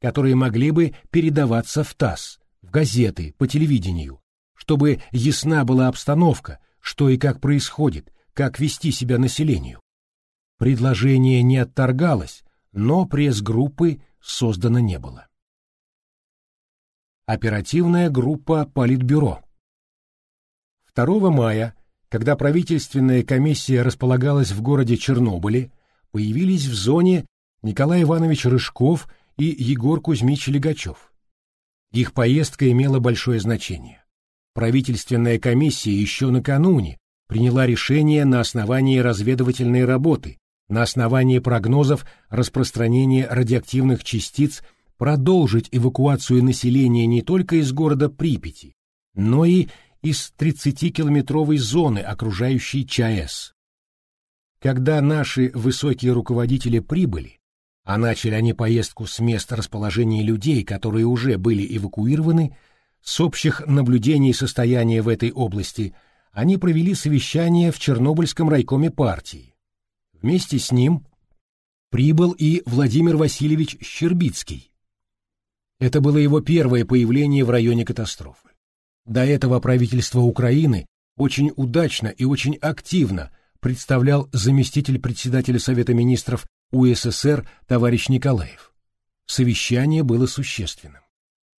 которые могли бы передаваться в ТАСС, в газеты, по телевидению, чтобы ясна была обстановка, что и как происходит, как вести себя населению. Предложение не отторгалось, но пресс-группы создано не было. Оперативная группа Политбюро 2 мая, когда правительственная комиссия располагалась в городе Чернобыле, появились в зоне Николай Иванович Рыжков и Егор Кузьмич Легачев. Их поездка имела большое значение. Правительственная комиссия еще накануне приняла решение на основании разведывательной работы, на основании прогнозов распространения радиоактивных частиц продолжить эвакуацию населения не только из города Припяти, но и из 30-километровой зоны, окружающей ЧАЭС. Когда наши высокие руководители прибыли, а начали они поездку с мест расположения людей, которые уже были эвакуированы, с общих наблюдений состояния в этой области, они провели совещание в Чернобыльском райкоме партии. Вместе с ним прибыл и Владимир Васильевич Щербицкий. Это было его первое появление в районе катастрофы. До этого правительство Украины очень удачно и очень активно представлял заместитель председателя Совета министров УССР товарищ Николаев. Совещание было существенным.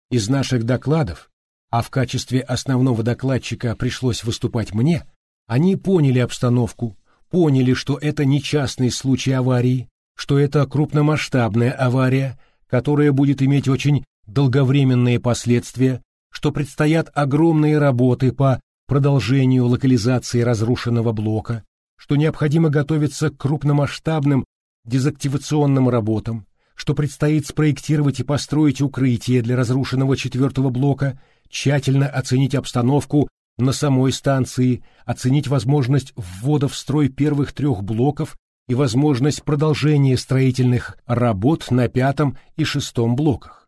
Из наших докладов, а в качестве основного докладчика пришлось выступать мне, они поняли обстановку, поняли, что это не частный случай аварии, что это крупномасштабная авария, которая будет иметь очень долговременные последствия что предстоят огромные работы по продолжению локализации разрушенного блока, что необходимо готовиться к крупномасштабным дезактивационным работам, что предстоит спроектировать и построить укрытие для разрушенного четвертого блока, тщательно оценить обстановку на самой станции, оценить возможность ввода в строй первых трех блоков и возможность продолжения строительных работ на пятом и шестом блоках.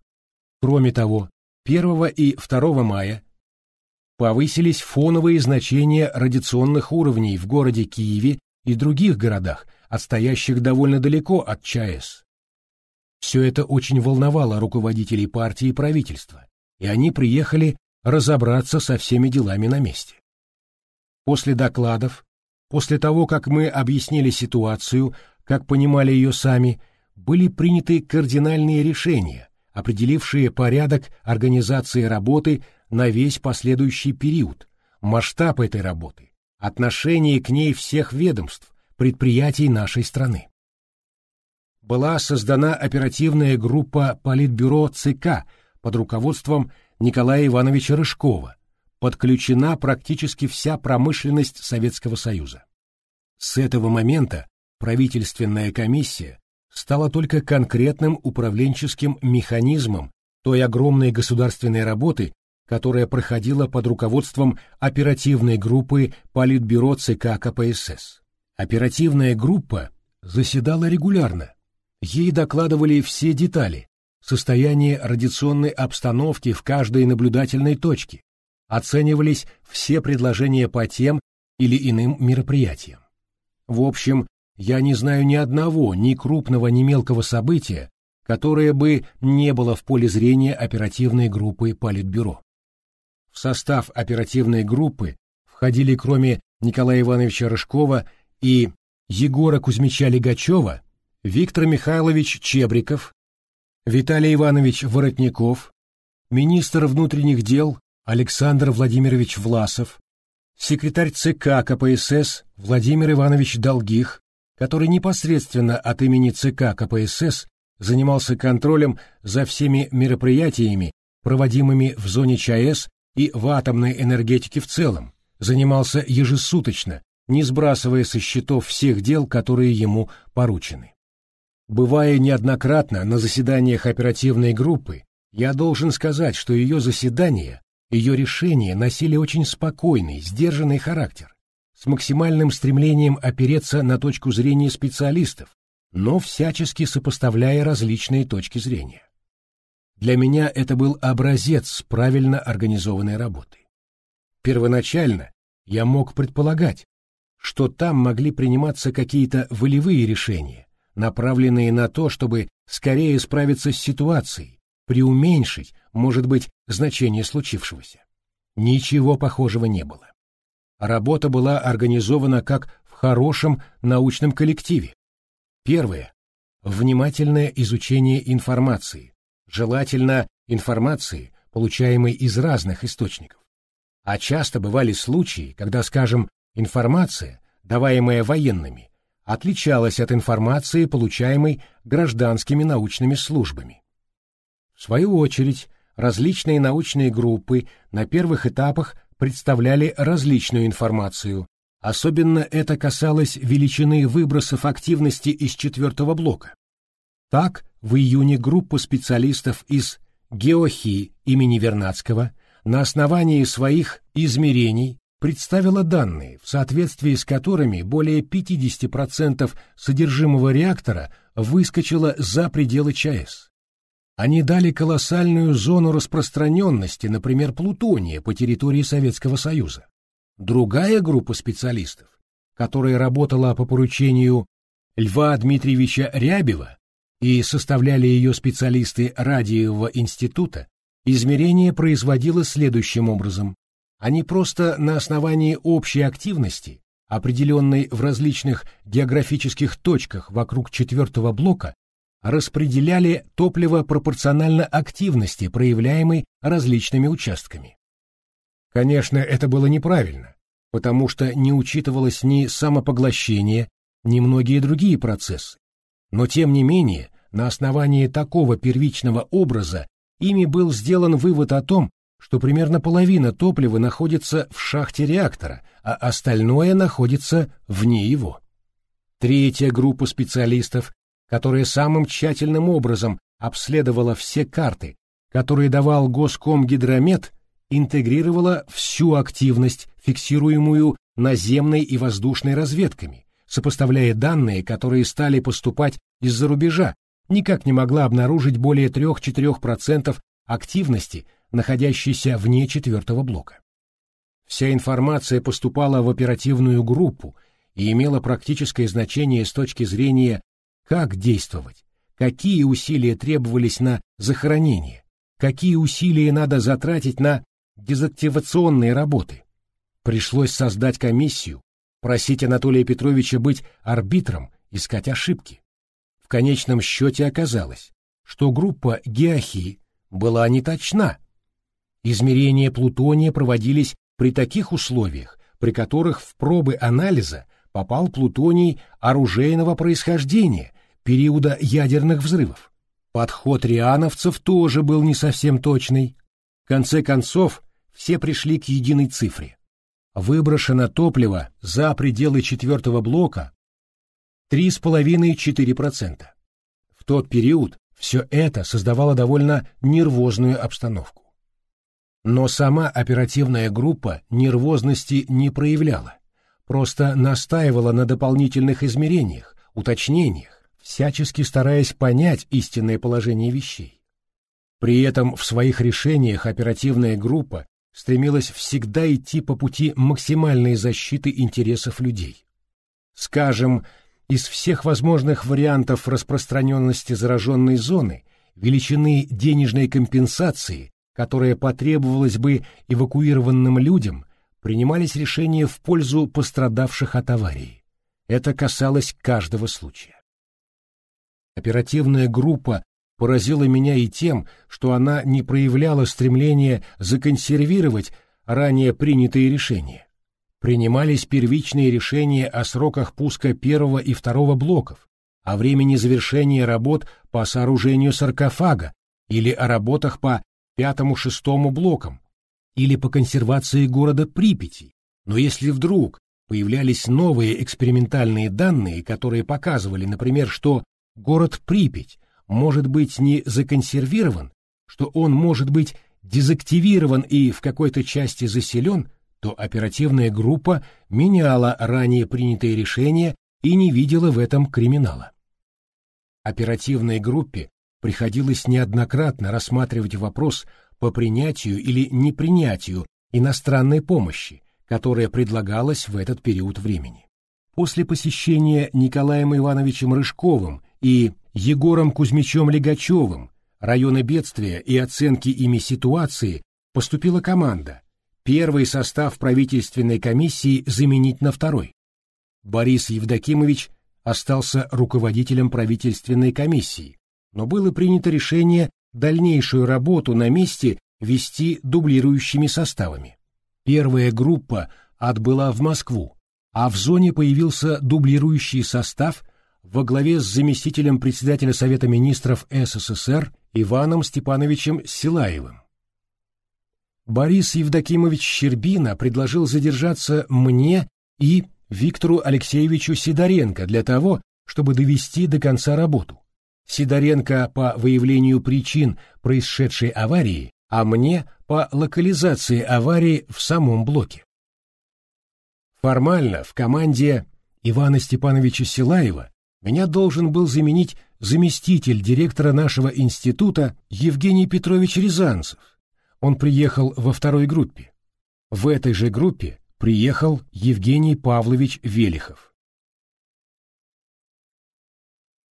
Кроме того, 1 и 2 мая повысились фоновые значения радиационных уровней в городе Киеве и других городах, отстоящих довольно далеко от ЧАЭС. Все это очень волновало руководителей партии и правительства, и они приехали разобраться со всеми делами на месте. После докладов, после того, как мы объяснили ситуацию, как понимали ее сами, были приняты кардинальные решения, определившие порядок организации работы на весь последующий период, масштаб этой работы, отношение к ней всех ведомств, предприятий нашей страны. Была создана оперативная группа Политбюро ЦК под руководством Николая Ивановича Рыжкова, подключена практически вся промышленность Советского Союза. С этого момента правительственная комиссия стала только конкретным управленческим механизмом той огромной государственной работы, которая проходила под руководством оперативной группы Политбюро ЦК КПСС. Оперативная группа заседала регулярно. Ей докладывали все детали, состояние радиационной обстановки в каждой наблюдательной точке, оценивались все предложения по тем или иным мероприятиям. В общем, я не знаю ни одного, ни крупного, ни мелкого события, которое бы не было в поле зрения оперативной группы Политбюро. В состав оперативной группы входили кроме Николая Ивановича Рыжкова и Егора Кузьмича Легачева, Виктор Михайлович Чебриков, Виталий Иванович Воротников, министр внутренних дел Александр Владимирович Власов, секретарь ЦК КПСС Владимир Иванович Долгих, который непосредственно от имени ЦК КПСС занимался контролем за всеми мероприятиями, проводимыми в зоне ЧАЭС и в атомной энергетике в целом, занимался ежесуточно, не сбрасывая со счетов всех дел, которые ему поручены. Бывая неоднократно на заседаниях оперативной группы, я должен сказать, что ее заседания, ее решения носили очень спокойный, сдержанный характер, с максимальным стремлением опереться на точку зрения специалистов, но всячески сопоставляя различные точки зрения. Для меня это был образец правильно организованной работы. Первоначально я мог предполагать, что там могли приниматься какие-то волевые решения, направленные на то, чтобы скорее справиться с ситуацией, преуменьшить, может быть, значение случившегося. Ничего похожего не было. Работа была организована как в хорошем научном коллективе. Первое. Внимательное изучение информации, желательно информации, получаемой из разных источников. А часто бывали случаи, когда, скажем, информация, даваемая военными, отличалась от информации, получаемой гражданскими научными службами. В свою очередь, различные научные группы на первых этапах представляли различную информацию, особенно это касалось величины выбросов активности из четвертого блока. Так, в июне группа специалистов из Геохи имени Вернадского на основании своих измерений представила данные, в соответствии с которыми более 50% содержимого реактора выскочило за пределы ЧАЭС. Они дали колоссальную зону распространенности, например, плутония по территории Советского Союза. Другая группа специалистов, которая работала по поручению Льва Дмитриевича Рябева и составляли ее специалисты Радиевого института, измерение производило следующим образом. Они просто на основании общей активности, определенной в различных географических точках вокруг четвертого блока, распределяли топливо пропорционально активности, проявляемой различными участками. Конечно, это было неправильно, потому что не учитывалось ни самопоглощение, ни многие другие процессы. Но тем не менее, на основании такого первичного образа ими был сделан вывод о том, что примерно половина топлива находится в шахте реактора, а остальное находится вне его. Третья группа специалистов, которая самым тщательным образом обследовала все карты, которые давал Госкомгидромет, интегрировала всю активность, фиксируемую наземной и воздушной разведками, сопоставляя данные, которые стали поступать из-за рубежа, никак не могла обнаружить более 3-4% активности находящийся вне четвертого блока. Вся информация поступала в оперативную группу и имела практическое значение с точки зрения, как действовать, какие усилия требовались на захоронение, какие усилия надо затратить на дезактивационные работы. Пришлось создать комиссию, просить Анатолия Петровича быть арбитром, искать ошибки. В конечном счете оказалось, что группа Геохи была неточна, Измерения плутония проводились при таких условиях, при которых в пробы анализа попал плутоний оружейного происхождения периода ядерных взрывов. Подход риановцев тоже был не совсем точный. В конце концов, все пришли к единой цифре. Выброшено топливо за пределы четвертого блока 3,5-4%. В тот период все это создавало довольно нервозную обстановку. Но сама оперативная группа нервозности не проявляла, просто настаивала на дополнительных измерениях, уточнениях, всячески стараясь понять истинное положение вещей. При этом в своих решениях оперативная группа стремилась всегда идти по пути максимальной защиты интересов людей. Скажем, из всех возможных вариантов распространенности зараженной зоны, величины денежной компенсации, которая потребовалась бы эвакуированным людям, принимались решения в пользу пострадавших от аварии. Это касалось каждого случая. Оперативная группа поразила меня и тем, что она не проявляла стремления законсервировать ранее принятые решения. Принимались первичные решения о сроках пуска первого и второго блоков, о времени завершения работ по сооружению саркофага или о работах по пятому-шестому блокам, или по консервации города Припяти. Но если вдруг появлялись новые экспериментальные данные, которые показывали, например, что город Припять может быть не законсервирован, что он может быть дезактивирован и в какой-то части заселен, то оперативная группа меняла ранее принятые решения и не видела в этом криминала. Оперативной группе приходилось неоднократно рассматривать вопрос по принятию или непринятию иностранной помощи, которая предлагалась в этот период времени. После посещения Николаем Ивановичем Рыжковым и Егором Кузьмичем Легачевым района бедствия и оценки ими ситуации поступила команда первый состав правительственной комиссии заменить на второй. Борис Евдокимович остался руководителем правительственной комиссии, но было принято решение дальнейшую работу на месте вести дублирующими составами. Первая группа отбыла в Москву, а в зоне появился дублирующий состав во главе с заместителем председателя Совета министров СССР Иваном Степановичем Силаевым. Борис Евдокимович Щербина предложил задержаться мне и Виктору Алексеевичу Сидоренко для того, чтобы довести до конца работу. Сидоренко по выявлению причин происшедшей аварии, а мне по локализации аварии в самом блоке. Формально в команде Ивана Степановича Силаева меня должен был заменить заместитель директора нашего института Евгений Петрович Рязанцев. Он приехал во второй группе. В этой же группе приехал Евгений Павлович Велихов.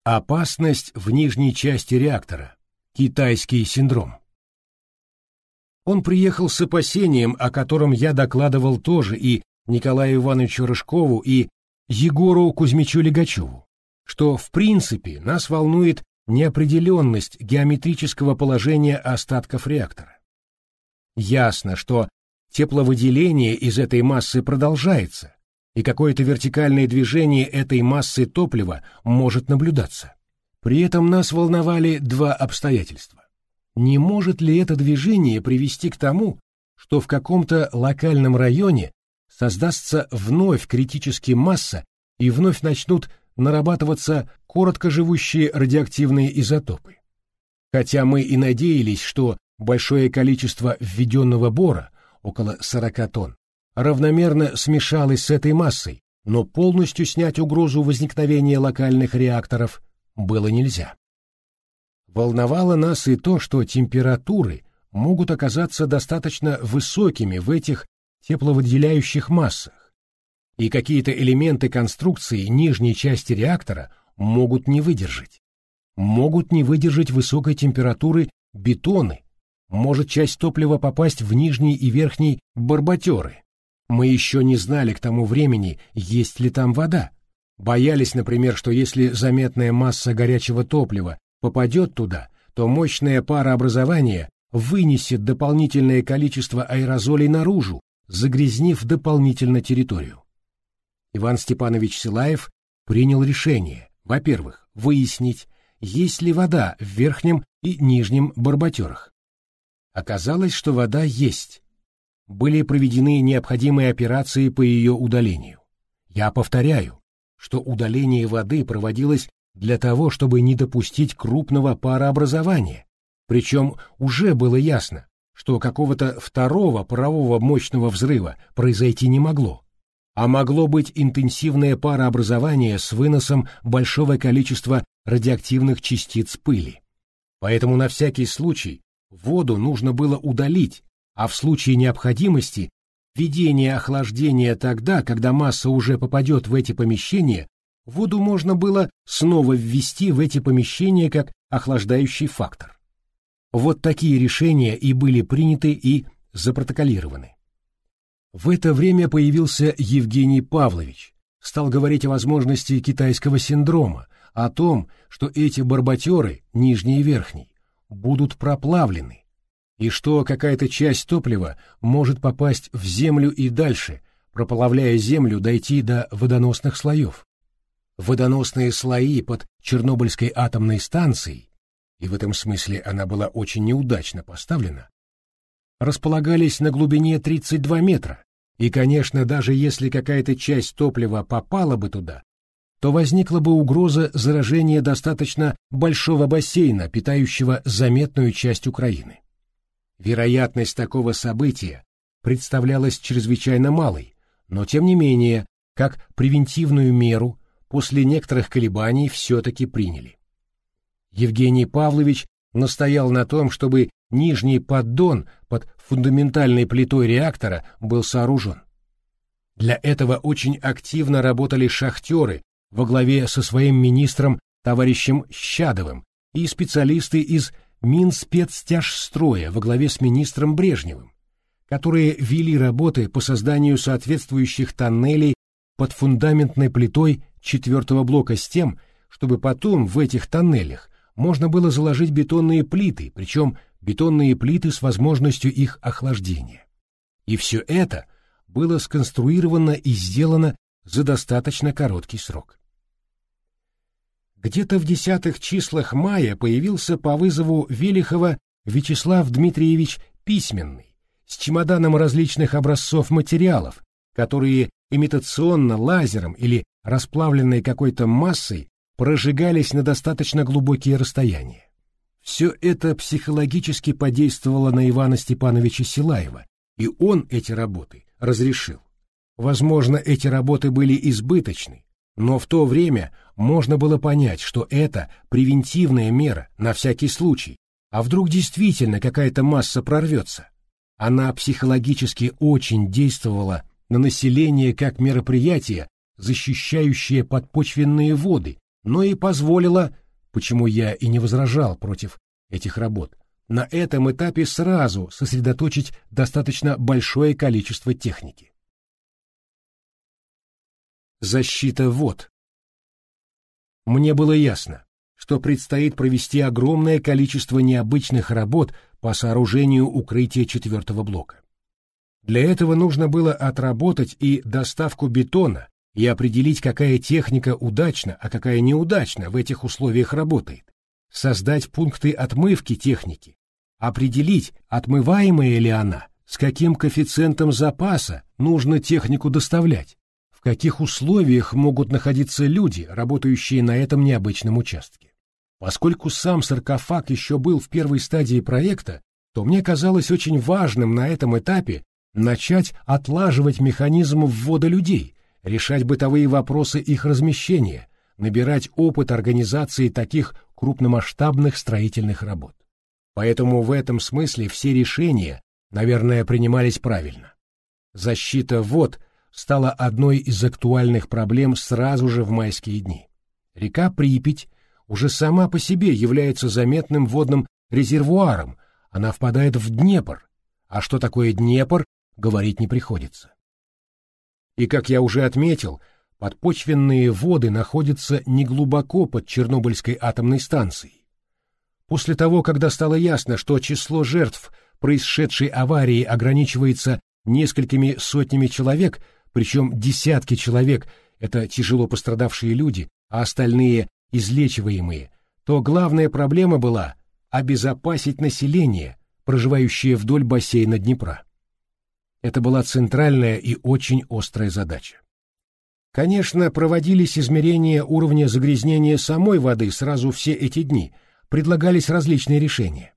Опасность в нижней части реактора. Китайский синдром. Он приехал с опасением, о котором я докладывал тоже и Николаю Ивановичу Рыжкову, и Егору Кузьмичу Легачеву, что в принципе нас волнует неопределенность геометрического положения остатков реактора. Ясно, что тепловыделение из этой массы продолжается, и какое-то вертикальное движение этой массы топлива может наблюдаться. При этом нас волновали два обстоятельства. Не может ли это движение привести к тому, что в каком-то локальном районе создастся вновь критически масса и вновь начнут нарабатываться короткоживущие радиоактивные изотопы? Хотя мы и надеялись, что большое количество введенного бора, около 40 тонн, равномерно смешалась с этой массой, но полностью снять угрозу возникновения локальных реакторов было нельзя. Волновало нас и то, что температуры могут оказаться достаточно высокими в этих тепловыделяющих массах, и какие-то элементы конструкции нижней части реактора могут не выдержать. Могут не выдержать высокой температуры бетоны, может часть топлива попасть в нижний и верхний барботеры, мы еще не знали к тому времени, есть ли там вода. Боялись, например, что если заметная масса горячего топлива попадет туда, то мощное парообразование вынесет дополнительное количество аэрозолей наружу, загрязнив дополнительно территорию. Иван Степанович Силаев принял решение, во-первых, выяснить, есть ли вода в верхнем и нижнем барботерах. Оказалось, что вода есть, были проведены необходимые операции по ее удалению. Я повторяю, что удаление воды проводилось для того, чтобы не допустить крупного парообразования, причем уже было ясно, что какого-то второго парового мощного взрыва произойти не могло, а могло быть интенсивное парообразование с выносом большого количества радиоактивных частиц пыли. Поэтому на всякий случай воду нужно было удалить, а в случае необходимости введение охлаждения тогда, когда масса уже попадет в эти помещения, воду можно было снова ввести в эти помещения как охлаждающий фактор. Вот такие решения и были приняты и запротоколированы. В это время появился Евгений Павлович, стал говорить о возможности китайского синдрома, о том, что эти барбатеры, нижний и верхний, будут проплавлены, и что какая-то часть топлива может попасть в землю и дальше, проплавляя землю, дойти до водоносных слоев. Водоносные слои под Чернобыльской атомной станцией, и в этом смысле она была очень неудачно поставлена, располагались на глубине 32 метра, и, конечно, даже если какая-то часть топлива попала бы туда, то возникла бы угроза заражения достаточно большого бассейна, питающего заметную часть Украины. Вероятность такого события представлялась чрезвычайно малой, но тем не менее, как превентивную меру, после некоторых колебаний все-таки приняли. Евгений Павлович настоял на том, чтобы нижний поддон под фундаментальной плитой реактора был сооружен. Для этого очень активно работали шахтеры во главе со своим министром товарищем Щадовым и специалисты из Минспецтяжстроя во главе с министром Брежневым, которые вели работы по созданию соответствующих тоннелей под фундаментной плитой четвертого блока с тем, чтобы потом в этих тоннелях можно было заложить бетонные плиты, причем бетонные плиты с возможностью их охлаждения. И все это было сконструировано и сделано за достаточно короткий срок. Где-то в десятых числах мая появился по вызову Велихова Вячеслав Дмитриевич Письменный с чемоданом различных образцов материалов, которые имитационно лазером или расплавленной какой-то массой прожигались на достаточно глубокие расстояния. Все это психологически подействовало на Ивана Степановича Силаева, и он эти работы разрешил. Возможно, эти работы были избыточны, но в то время можно было понять, что это превентивная мера на всякий случай, а вдруг действительно какая-то масса прорвется. Она психологически очень действовала на население как мероприятие, защищающее подпочвенные воды, но и позволила, почему я и не возражал против этих работ, на этом этапе сразу сосредоточить достаточно большое количество техники. Защита вод. Мне было ясно, что предстоит провести огромное количество необычных работ по сооружению укрытия четвертого блока. Для этого нужно было отработать и доставку бетона и определить, какая техника удачна, а какая неудачна в этих условиях работает, создать пункты отмывки техники, определить, отмываемая ли она, с каким коэффициентом запаса нужно технику доставлять, каких условиях могут находиться люди, работающие на этом необычном участке. Поскольку сам саркофаг еще был в первой стадии проекта, то мне казалось очень важным на этом этапе начать отлаживать механизм ввода людей, решать бытовые вопросы их размещения, набирать опыт организации таких крупномасштабных строительных работ. Поэтому в этом смысле все решения, наверное, принимались правильно. Защита вод стала одной из актуальных проблем сразу же в майские дни. Река Припять уже сама по себе является заметным водным резервуаром, она впадает в Днепр, а что такое Днепр, говорить не приходится. И, как я уже отметил, подпочвенные воды находятся неглубоко под Чернобыльской атомной станцией. После того, когда стало ясно, что число жертв происшедшей аварии ограничивается несколькими сотнями человек, причем десятки человек — это тяжело пострадавшие люди, а остальные — излечиваемые, то главная проблема была обезопасить население, проживающее вдоль бассейна Днепра. Это была центральная и очень острая задача. Конечно, проводились измерения уровня загрязнения самой воды сразу все эти дни, предлагались различные решения.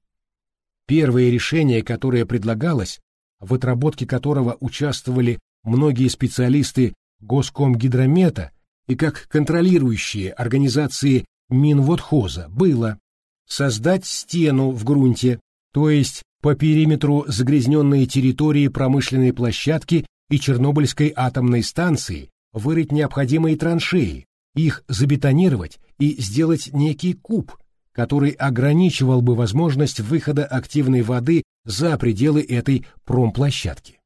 Первое решение, которое предлагалось, в отработке которого участвовали многие специалисты Госкомгидромета и как контролирующие организации Минводхоза было создать стену в грунте, то есть по периметру загрязненной территории промышленной площадки и Чернобыльской атомной станции вырыть необходимые траншеи, их забетонировать и сделать некий куб, который ограничивал бы возможность выхода активной воды за пределы этой промплощадки.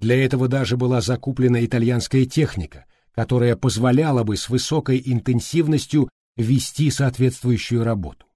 Для этого даже была закуплена итальянская техника, которая позволяла бы с высокой интенсивностью вести соответствующую работу.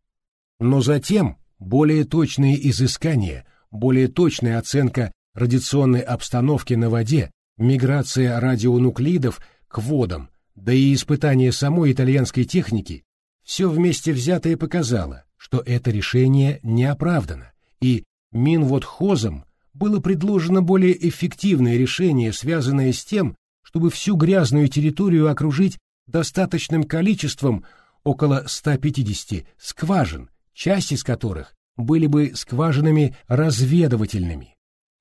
Но затем более точные изыскания, более точная оценка радиационной обстановки на воде, миграция радионуклидов к водам, да и испытание самой итальянской техники, все вместе взятое показало, что это решение не оправдано, и Минводхозом было предложено более эффективное решение, связанное с тем, чтобы всю грязную территорию окружить достаточным количеством около 150 скважин, часть из которых были бы скважинами разведывательными,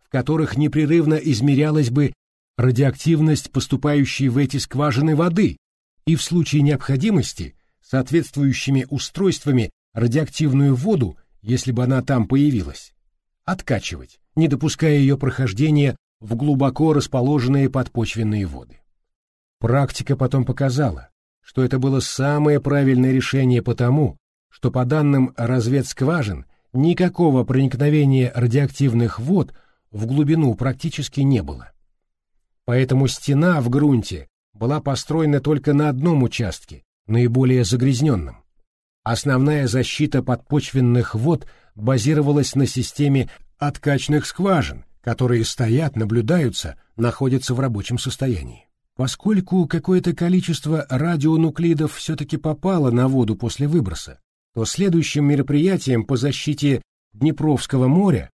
в которых непрерывно измерялась бы радиоактивность поступающей в эти скважины воды и в случае необходимости соответствующими устройствами радиоактивную воду, если бы она там появилась, откачивать, не допуская ее прохождения в глубоко расположенные подпочвенные воды. Практика потом показала, что это было самое правильное решение потому, что по данным разведскважин никакого проникновения радиоактивных вод в глубину практически не было. Поэтому стена в грунте была построена только на одном участке, наиболее загрязненном. Основная защита подпочвенных вод базировалась на системе откачных скважин, которые стоят, наблюдаются, находятся в рабочем состоянии. Поскольку какое-то количество радионуклидов все-таки попало на воду после выброса, то следующим мероприятием по защите Днепровского моря,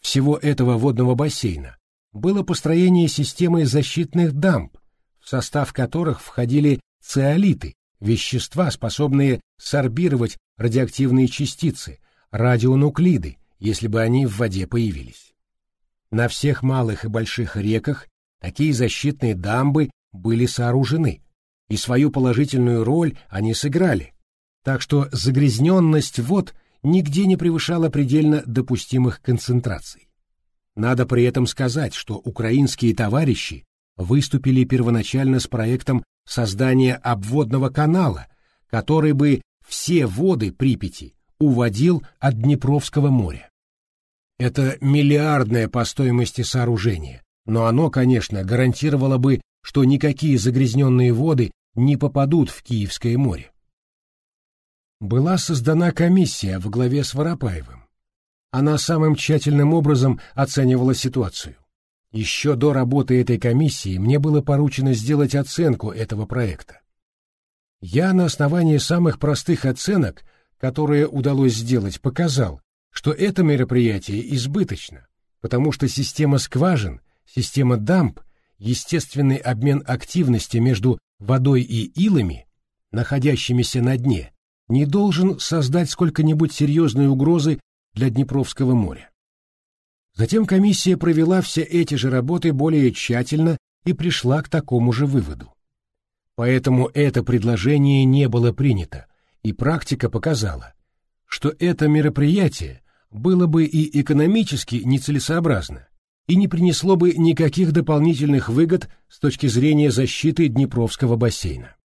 всего этого водного бассейна, было построение системы защитных дамб, в состав которых входили циолиты, вещества, способные сорбировать радиоактивные частицы, радионуклиды, если бы они в воде появились. На всех малых и больших реках такие защитные дамбы были сооружены, и свою положительную роль они сыграли, так что загрязненность вод нигде не превышала предельно допустимых концентраций. Надо при этом сказать, что украинские товарищи выступили первоначально с проектом создания обводного канала, который бы все воды Припяти уводил от Днепровского моря. Это миллиардное по стоимости сооружение, но оно, конечно, гарантировало бы, что никакие загрязненные воды не попадут в Киевское море. Была создана комиссия в главе с Воропаевым. Она самым тщательным образом оценивала ситуацию. Еще до работы этой комиссии мне было поручено сделать оценку этого проекта. Я на основании самых простых оценок, которые удалось сделать, показал, что это мероприятие избыточно, потому что система скважин, система дамб, естественный обмен активности между водой и илами, находящимися на дне, не должен создать сколько-нибудь серьезной угрозы для Днепровского моря. Затем комиссия провела все эти же работы более тщательно и пришла к такому же выводу. Поэтому это предложение не было принято, и практика показала, что это мероприятие было бы и экономически нецелесообразно, и не принесло бы никаких дополнительных выгод с точки зрения защиты Днепровского бассейна.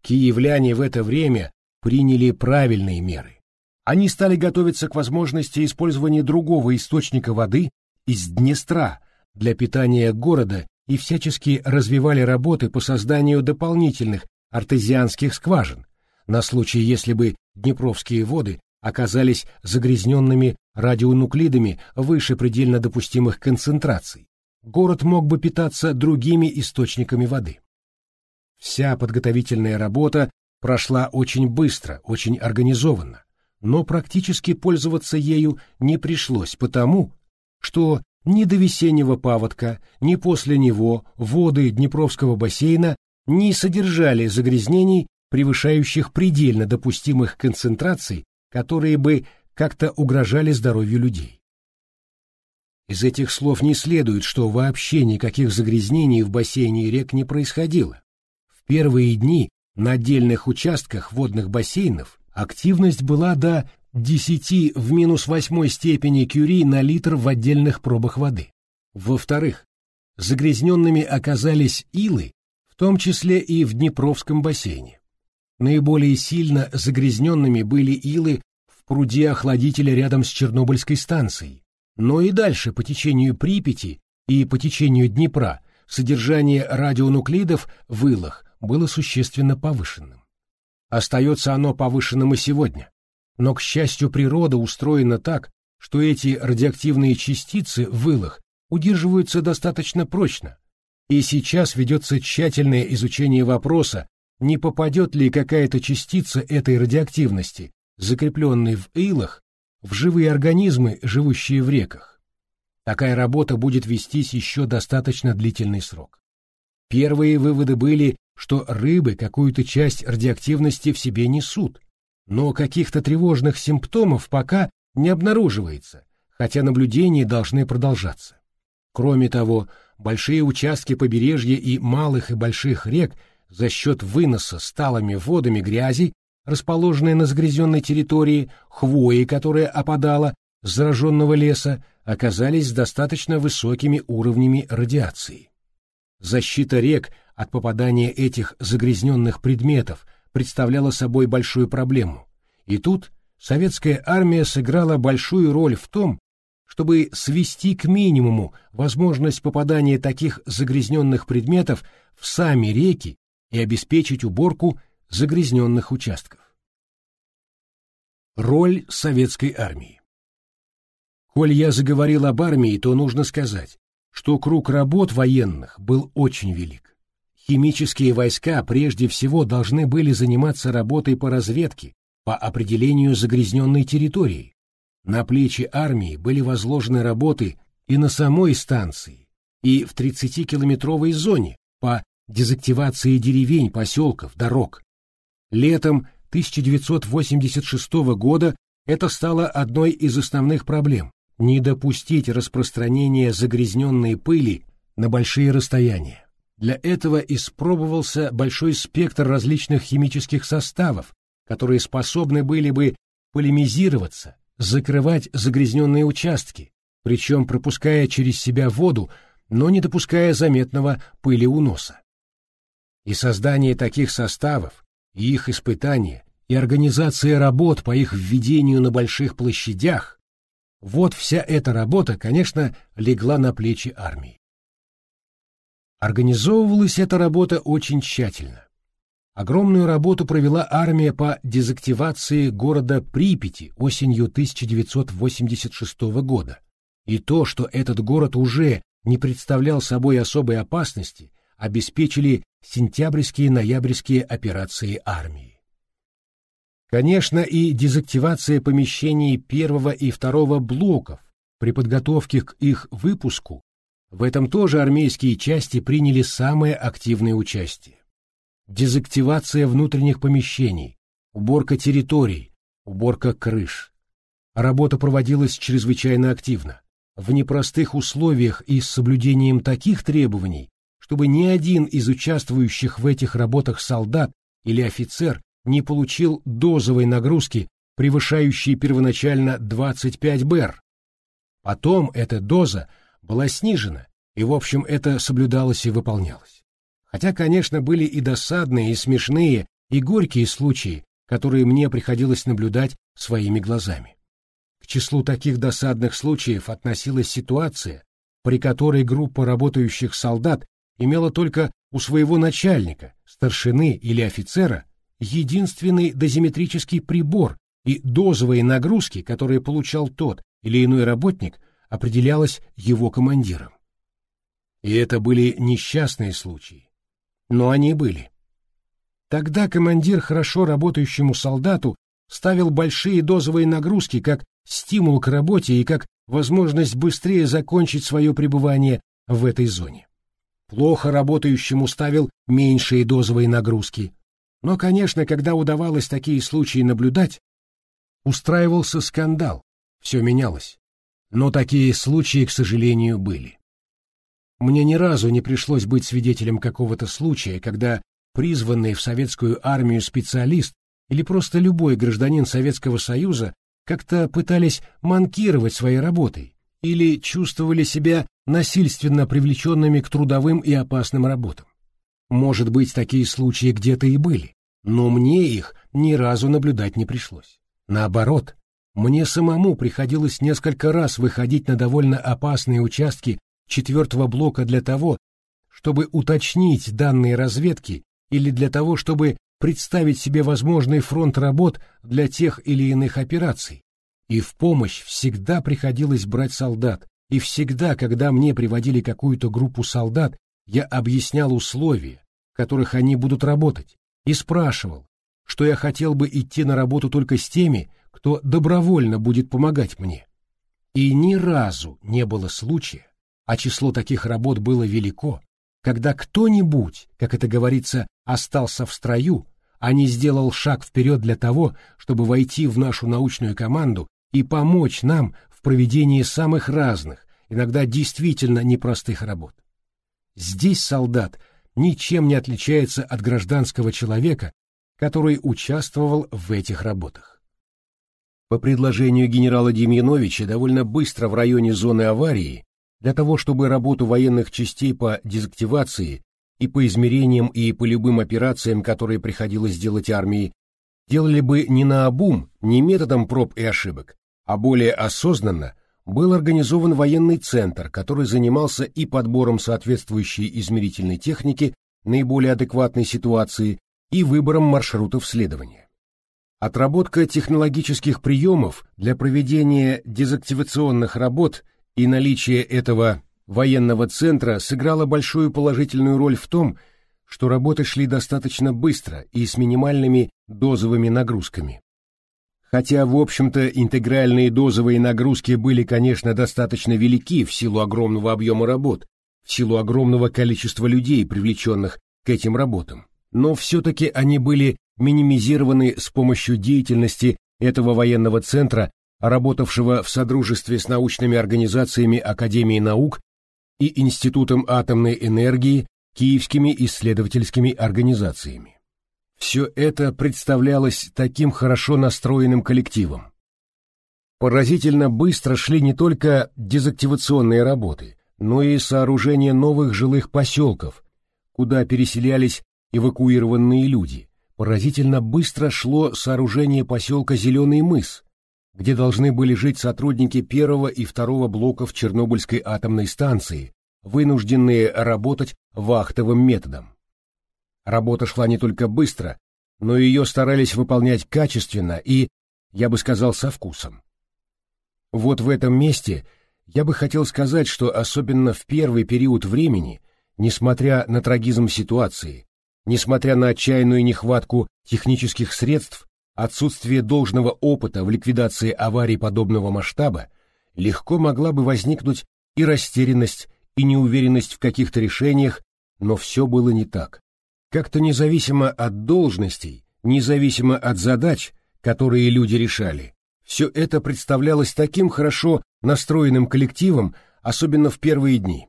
Киевляне в это время приняли правильные меры. Они стали готовиться к возможности использования другого источника воды из Днестра для питания города и всячески развивали работы по созданию дополнительных артезианских скважин на случай, если бы днепровские воды оказались загрязненными радионуклидами выше предельно допустимых концентраций. Город мог бы питаться другими источниками воды. Вся подготовительная работа прошла очень быстро, очень организованно но практически пользоваться ею не пришлось потому, что ни до весеннего паводка, ни после него воды Днепровского бассейна не содержали загрязнений, превышающих предельно допустимых концентраций, которые бы как-то угрожали здоровью людей. Из этих слов не следует, что вообще никаких загрязнений в бассейне рек не происходило. В первые дни на отдельных участках водных бассейнов активность была до 10 в минус восьмой степени кюри на литр в отдельных пробах воды. Во-вторых, загрязненными оказались илы в том числе и в Днепровском бассейне. Наиболее сильно загрязненными были илы в пруде охладителя рядом с Чернобыльской станцией, но и дальше по течению Припяти и по течению Днепра содержание радионуклидов в илах было существенно повышенным. Остается оно повышенным и сегодня, но, к счастью, природа устроена так, что эти радиоактивные частицы в илах удерживаются достаточно прочно, и сейчас ведется тщательное изучение вопроса, не попадет ли какая-то частица этой радиоактивности, закрепленной в илах, в живые организмы, живущие в реках. Такая работа будет вестись еще достаточно длительный срок. Первые выводы были, что рыбы какую-то часть радиоактивности в себе несут, но каких-то тревожных симптомов пока не обнаруживается, хотя наблюдения должны продолжаться. Кроме того, большие участки побережья и малых и больших рек за счет выноса сталыми водами грязи, расположенные на загрязненной территории, хвои, которая опадала с зараженного леса, оказались с достаточно высокими уровнями радиации. Защита рек от попадания этих загрязненных предметов представляла собой большую проблему, и тут советская армия сыграла большую роль в том, чтобы свести к минимуму возможность попадания таких загрязненных предметов в сами реки и обеспечить уборку загрязненных участков. Роль советской армии Коль я заговорил об армии, то нужно сказать, что круг работ военных был очень велик. Химические войска прежде всего должны были заниматься работой по разведке, по определению загрязненной территории. На плечи армии были возложены работы и на самой станции, и в 30-километровой зоне по дезактивации деревень, поселков, дорог. Летом 1986 года это стало одной из основных проблем – не допустить распространения загрязненной пыли на большие расстояния. Для этого испробовался большой спектр различных химических составов, которые способны были бы полимизироваться, закрывать загрязненные участки, причем пропуская через себя воду, но не допуская заметного пылеуноса. И создание таких составов, и их испытания, и организация работ по их введению на больших площадях, вот вся эта работа, конечно, легла на плечи армии. Организовывалась эта работа очень тщательно. Огромную работу провела армия по дезактивации города Припяти осенью 1986 года. И то, что этот город уже не представлял собой особой опасности, обеспечили сентябрьские ноябрьские операции армии. Конечно, и дезактивация помещений первого и второго блоков при подготовке к их выпуску, в этом тоже армейские части приняли самое активное участие дезактивация внутренних помещений, уборка территорий, уборка крыш. Работа проводилась чрезвычайно активно, в непростых условиях и с соблюдением таких требований, чтобы ни один из участвующих в этих работах солдат или офицер не получил дозовой нагрузки, превышающей первоначально 25 БР. Потом эта доза была снижена, и в общем это соблюдалось и выполнялось. Хотя, конечно, были и досадные, и смешные, и горькие случаи, которые мне приходилось наблюдать своими глазами. К числу таких досадных случаев относилась ситуация, при которой группа работающих солдат имела только у своего начальника, старшины или офицера, единственный дозиметрический прибор, и дозовые нагрузки, которые получал тот или иной работник, определялась его командиром. И это были несчастные случаи, но они были. Тогда командир хорошо работающему солдату ставил большие дозовые нагрузки как стимул к работе и как возможность быстрее закончить свое пребывание в этой зоне. Плохо работающему ставил меньшие дозовые нагрузки. Но, конечно, когда удавалось такие случаи наблюдать, устраивался скандал, все менялось. Но такие случаи, к сожалению, были. Мне ни разу не пришлось быть свидетелем какого-то случая, когда призванный в советскую армию специалист или просто любой гражданин Советского Союза как-то пытались манкировать своей работой или чувствовали себя насильственно привлеченными к трудовым и опасным работам. Может быть, такие случаи где-то и были, но мне их ни разу наблюдать не пришлось. Наоборот, мне самому приходилось несколько раз выходить на довольно опасные участки четвертого блока для того, чтобы уточнить данные разведки или для того, чтобы представить себе возможный фронт работ для тех или иных операций. И в помощь всегда приходилось брать солдат, и всегда, когда мне приводили какую-то группу солдат, я объяснял условия, в которых они будут работать, и спрашивал, что я хотел бы идти на работу только с теми, кто добровольно будет помогать мне. И ни разу не было случая, а число таких работ было велико, когда кто-нибудь, как это говорится, остался в строю, а не сделал шаг вперед для того, чтобы войти в нашу научную команду и помочь нам в проведении самых разных, иногда действительно непростых работ. Здесь солдат ничем не отличается от гражданского человека, который участвовал в этих работах. По предложению генерала Демьяновича довольно быстро в районе зоны аварии для того, чтобы работу военных частей по дезактивации и по измерениям и по любым операциям, которые приходилось делать армии, делали бы не на обум, не методом проб и ошибок, а более осознанно, был организован военный центр, который занимался и подбором соответствующей измерительной техники наиболее адекватной ситуации и выбором маршрутов следования. Отработка технологических приемов для проведения дезактивационных работ и наличие этого военного центра сыграло большую положительную роль в том, что работы шли достаточно быстро и с минимальными дозовыми нагрузками. Хотя, в общем-то, интегральные дозовые нагрузки были, конечно, достаточно велики в силу огромного объема работ, в силу огромного количества людей, привлеченных к этим работам, но все-таки они были минимизированы с помощью деятельности этого военного центра, работавшего в содружестве с научными организациями Академии наук и Институтом атомной энергии, киевскими исследовательскими организациями. Все это представлялось таким хорошо настроенным коллективом. Поразительно быстро шли не только дезактивационные работы, но и сооружение новых жилых поселков, куда переселялись эвакуированные люди. Поразительно быстро шло сооружение поселка Зеленый мыс, где должны были жить сотрудники первого и второго блоков Чернобыльской атомной станции, вынужденные работать вахтовым методом. Работа шла не только быстро, но ее старались выполнять качественно и, я бы сказал, со вкусом. Вот в этом месте я бы хотел сказать, что особенно в первый период времени, несмотря на трагизм ситуации, несмотря на отчаянную нехватку технических средств, отсутствие должного опыта в ликвидации аварий подобного масштаба, легко могла бы возникнуть и растерянность, и неуверенность в каких-то решениях, но все было не так. Как-то независимо от должностей, независимо от задач, которые люди решали, все это представлялось таким хорошо настроенным коллективом, особенно в первые дни.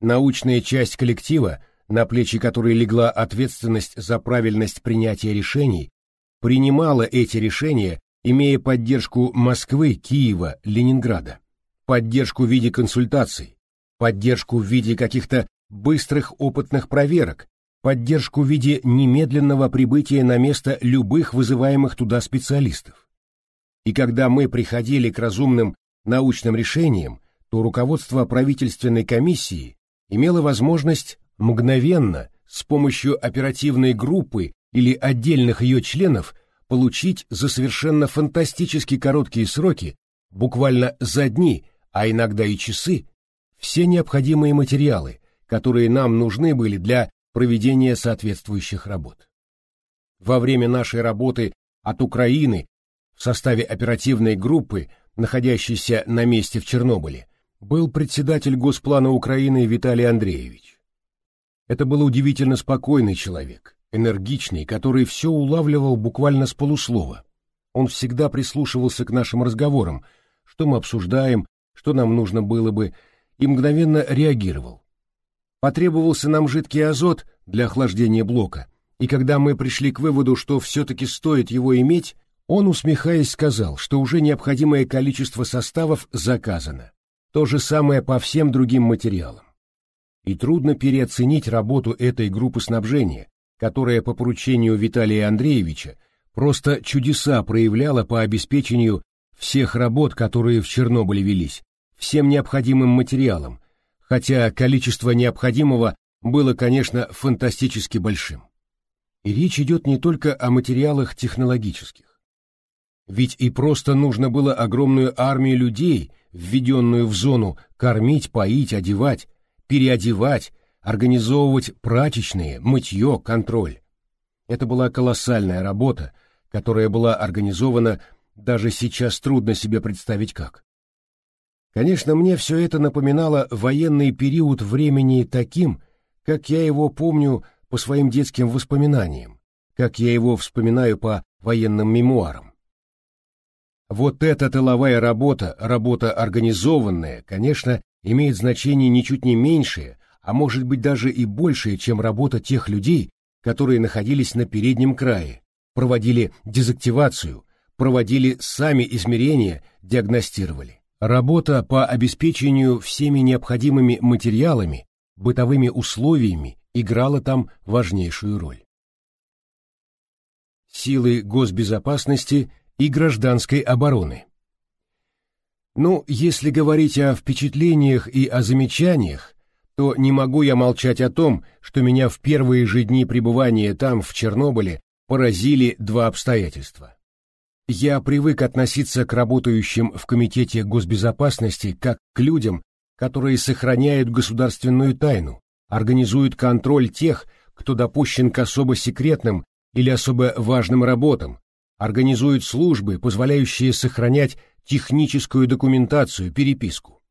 Научная часть коллектива, на плечи которой легла ответственность за правильность принятия решений, принимала эти решения, имея поддержку Москвы, Киева, Ленинграда, поддержку в виде консультаций, поддержку в виде каких-то быстрых опытных проверок, поддержку в виде немедленного прибытия на место любых вызываемых туда специалистов. И когда мы приходили к разумным научным решениям, то руководство правительственной комиссии имело возможность мгновенно, с помощью оперативной группы или отдельных ее членов, получить за совершенно фантастически короткие сроки, буквально за дни, а иногда и часы, все необходимые материалы, которые нам нужны были для проведения соответствующих работ. Во время нашей работы от Украины в составе оперативной группы, находящейся на месте в Чернобыле, был председатель Госплана Украины Виталий Андреевич. Это был удивительно спокойный человек, энергичный, который все улавливал буквально с полуслова. Он всегда прислушивался к нашим разговорам, что мы обсуждаем, что нам нужно было бы, и мгновенно реагировал. Потребовался нам жидкий азот для охлаждения блока, и когда мы пришли к выводу, что все-таки стоит его иметь, он, усмехаясь, сказал, что уже необходимое количество составов заказано. То же самое по всем другим материалам. и трудно переоценить работу этой группы снабжения, которая по поручению Виталия Андреевича просто чудеса проявляла по обеспечению всех работ, которые в Чернобыле велись, всем необходимым материалом, хотя количество необходимого было, конечно, фантастически большим. И речь идет не только о материалах технологических. Ведь и просто нужно было огромную армию людей, введенную в зону, кормить, поить, одевать, переодевать, организовывать прачечные, мытье, контроль. Это была колоссальная работа, которая была организована даже сейчас трудно себе представить как. Конечно, мне все это напоминало военный период времени таким, как я его помню по своим детским воспоминаниям, как я его вспоминаю по военным мемуарам. Вот эта тыловая работа, работа организованная, конечно, имеет значение ничуть не меньшее, а может быть даже и большее, чем работа тех людей, которые находились на переднем крае, проводили дезактивацию, проводили сами измерения, диагностировали. Работа по обеспечению всеми необходимыми материалами, бытовыми условиями играла там важнейшую роль. Силы госбезопасности и гражданской обороны. Ну, если говорить о впечатлениях и о замечаниях, то не могу я молчать о том, что меня в первые же дни пребывания там, в Чернобыле, поразили два обстоятельства. Я привык относиться к работающим в Комитете госбезопасности как к людям, которые сохраняют государственную тайну, организуют контроль тех, кто допущен к особо секретным или особо важным работам, организуют службы, позволяющие сохранять техническую документацию, переписку.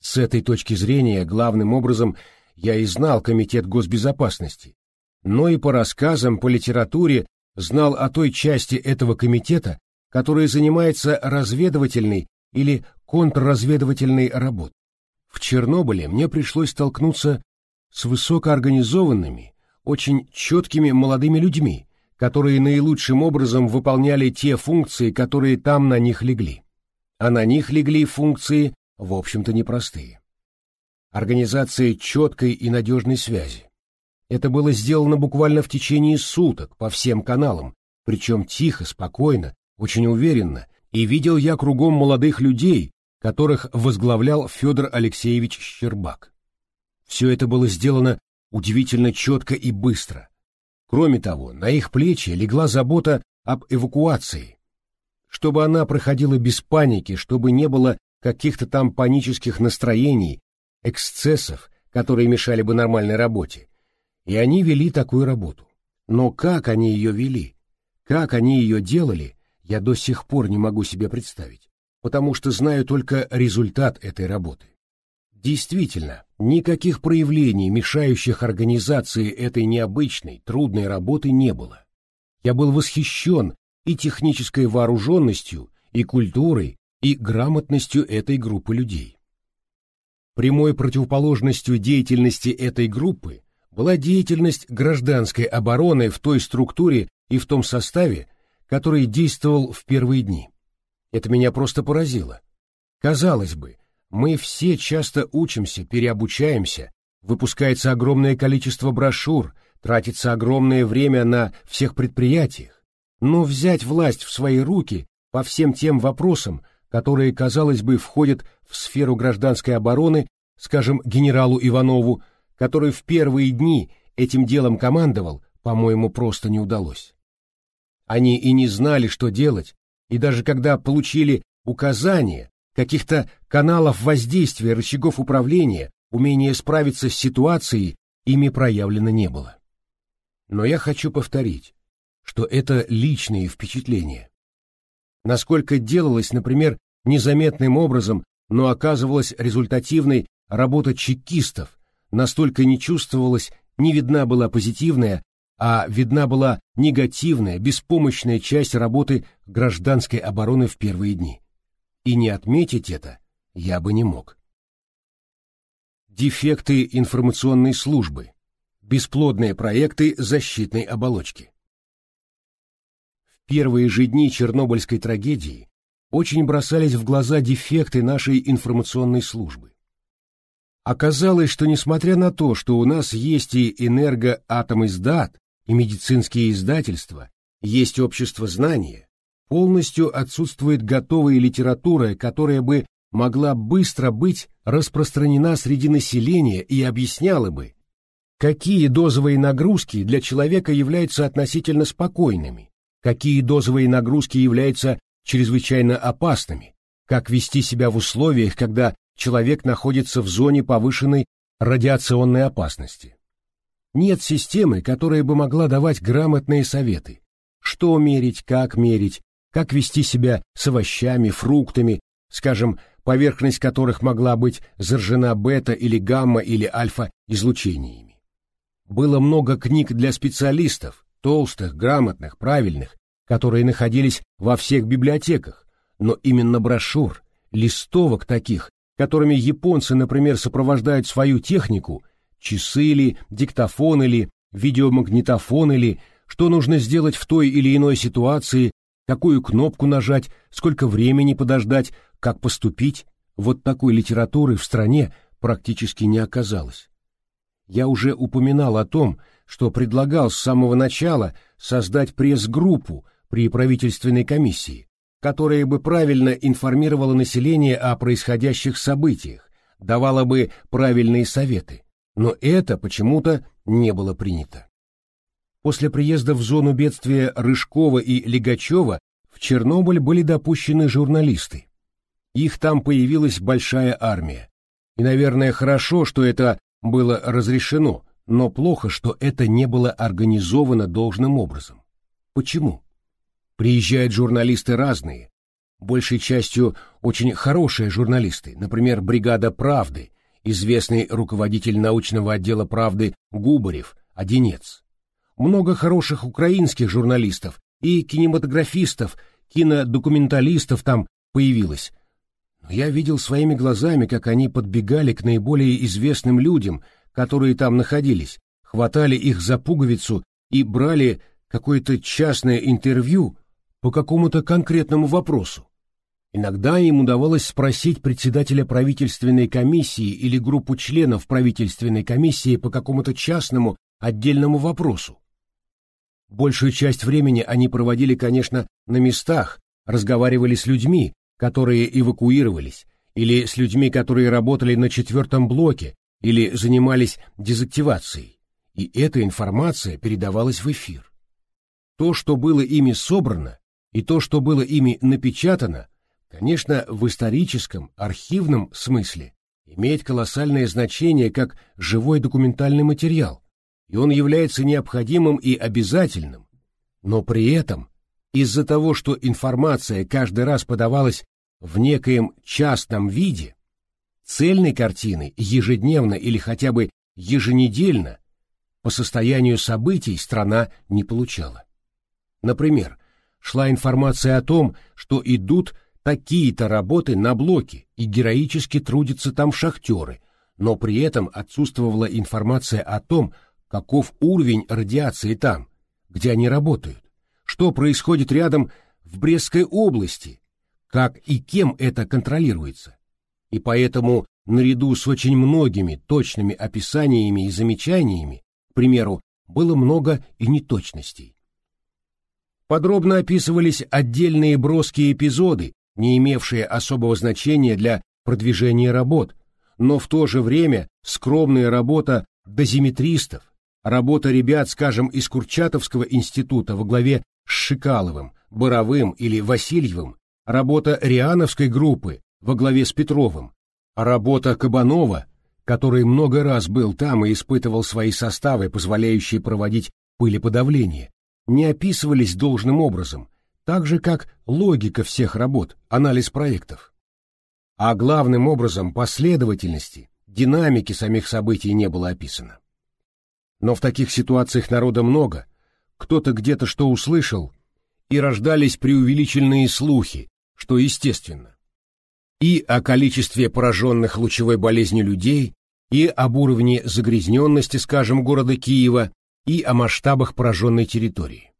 С этой точки зрения главным образом я и знал Комитет госбезопасности, но и по рассказам, по литературе знал о той части этого комитета, которая занимается разведывательной или контрразведывательной работой. В Чернобыле мне пришлось столкнуться с высокоорганизованными, очень четкими молодыми людьми, которые наилучшим образом выполняли те функции, которые там на них легли. А на них легли функции, в общем-то, непростые. Организация четкой и надежной связи, это было сделано буквально в течение суток по всем каналам, причем тихо, спокойно, очень уверенно, и видел я кругом молодых людей, которых возглавлял Федор Алексеевич Щербак. Все это было сделано удивительно четко и быстро. Кроме того, на их плечи легла забота об эвакуации, чтобы она проходила без паники, чтобы не было каких-то там панических настроений, эксцессов, которые мешали бы нормальной работе, и они вели такую работу. Но как они ее вели, как они ее делали, я до сих пор не могу себе представить, потому что знаю только результат этой работы. Действительно, никаких проявлений, мешающих организации этой необычной, трудной работы не было. Я был восхищен и технической вооруженностью, и культурой, и грамотностью этой группы людей. Прямой противоположностью деятельности этой группы была деятельность гражданской обороны в той структуре и в том составе, который действовал в первые дни. Это меня просто поразило. Казалось бы, мы все часто учимся, переобучаемся, выпускается огромное количество брошюр, тратится огромное время на всех предприятиях, но взять власть в свои руки по всем тем вопросам, которые, казалось бы, входят в сферу гражданской обороны, скажем, генералу Иванову, который в первые дни этим делом командовал, по-моему, просто не удалось. Они и не знали, что делать, и даже когда получили указания, каких-то каналов воздействия, рычагов управления, умения справиться с ситуацией ими проявлено не было. Но я хочу повторить, что это личные впечатления. Насколько делалось, например, незаметным образом, но оказывалась результативной работа чекистов, настолько не чувствовалась, не видна была позитивная, а видна была негативная, беспомощная часть работы гражданской обороны в первые дни. И не отметить это я бы не мог. Дефекты информационной службы. Бесплодные проекты защитной оболочки. Первые же дни Чернобыльской трагедии очень бросались в глаза дефекты нашей информационной службы. Оказалось, что несмотря на то, что у нас есть и энергоатомиздат, и медицинские издательства, есть общество знания, полностью отсутствует готовая литература, которая бы могла быстро быть распространена среди населения и объясняла бы, какие дозовые нагрузки для человека являются относительно спокойными, какие дозовые нагрузки являются чрезвычайно опасными, как вести себя в условиях, когда человек находится в зоне повышенной радиационной опасности. Нет системы, которая бы могла давать грамотные советы, что мерить, как мерить, как вести себя с овощами, фруктами, скажем, поверхность которых могла быть заражена бета или гамма или альфа излучениями. Было много книг для специалистов, толстых, грамотных, правильных, которые находились во всех библиотеках, но именно брошюр, листовок таких, которыми японцы, например, сопровождают свою технику, часы ли, диктофон или видеомагнитофон или что нужно сделать в той или иной ситуации, какую кнопку нажать, сколько времени подождать, как поступить, вот такой литературы в стране практически не оказалось. Я уже упоминал о том, что предлагал с самого начала создать пресс-группу при правительственной комиссии, которая бы правильно информировала население о происходящих событиях, давала бы правильные советы, но это почему-то не было принято. После приезда в зону бедствия Рыжкова и Легачева в Чернобыль были допущены журналисты. Их там появилась большая армия. И, наверное, хорошо, что это было разрешено, но плохо, что это не было организовано должным образом. Почему? Приезжают журналисты разные, большей частью очень хорошие журналисты, например, бригада «Правды», известный руководитель научного отдела «Правды» Губарев, Одинец много хороших украинских журналистов и кинематографистов, кинодокументалистов там появилось. Я видел своими глазами, как они подбегали к наиболее известным людям, которые там находились, хватали их за пуговицу и брали какое-то частное интервью по какому-то конкретному вопросу. Иногда им удавалось спросить председателя правительственной комиссии или группу членов правительственной комиссии по какому-то частному отдельному вопросу. Большую часть времени они проводили, конечно, на местах, разговаривали с людьми, которые эвакуировались, или с людьми, которые работали на четвертом блоке, или занимались дезактивацией. И эта информация передавалась в эфир. То, что было ими собрано, и то, что было ими напечатано, конечно, в историческом, архивном смысле, имеет колоссальное значение как живой документальный материал, и он является необходимым и обязательным, но при этом из-за того, что информация каждый раз подавалась в некоем частном виде, цельной картины ежедневно или хотя бы еженедельно по состоянию событий страна не получала. Например, шла информация о том, что идут такие-то работы на блоке и героически трудятся там шахтеры, но при этом отсутствовала информация о том, каков уровень радиации там, где они работают, что происходит рядом в Брестской области, как и кем это контролируется. И поэтому, наряду с очень многими точными описаниями и замечаниями, к примеру, было много и неточностей. Подробно описывались отдельные броские эпизоды, не имевшие особого значения для продвижения работ, но в то же время скромная работа дозиметристов, Работа ребят, скажем, из Курчатовского института во главе с Шикаловым, Боровым или Васильевым, работа Риановской группы во главе с Петровым, работа Кабанова, который много раз был там и испытывал свои составы, позволяющие проводить пылеподавление, не описывались должным образом, так же как логика всех работ, анализ проектов. А главным образом последовательности, динамики самих событий не было описано. Но в таких ситуациях народа много, кто-то где-то что услышал, и рождались преувеличенные слухи, что естественно. И о количестве пораженных лучевой болезнью людей, и об уровне загрязненности, скажем, города Киева, и о масштабах пораженной территории.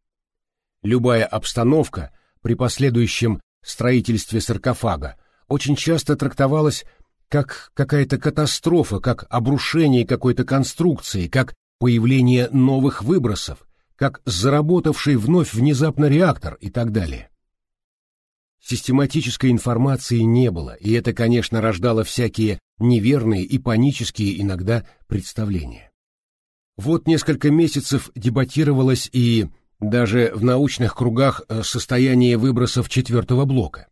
Любая обстановка при последующем строительстве саркофага очень часто трактовалась как какая-то катастрофа, как обрушение какой-то конструкции, как появление новых выбросов, как заработавший вновь внезапно реактор и так далее. Систематической информации не было, и это, конечно, рождало всякие неверные и панические иногда представления. Вот несколько месяцев дебатировалось и даже в научных кругах э, состояние выбросов четвертого блока.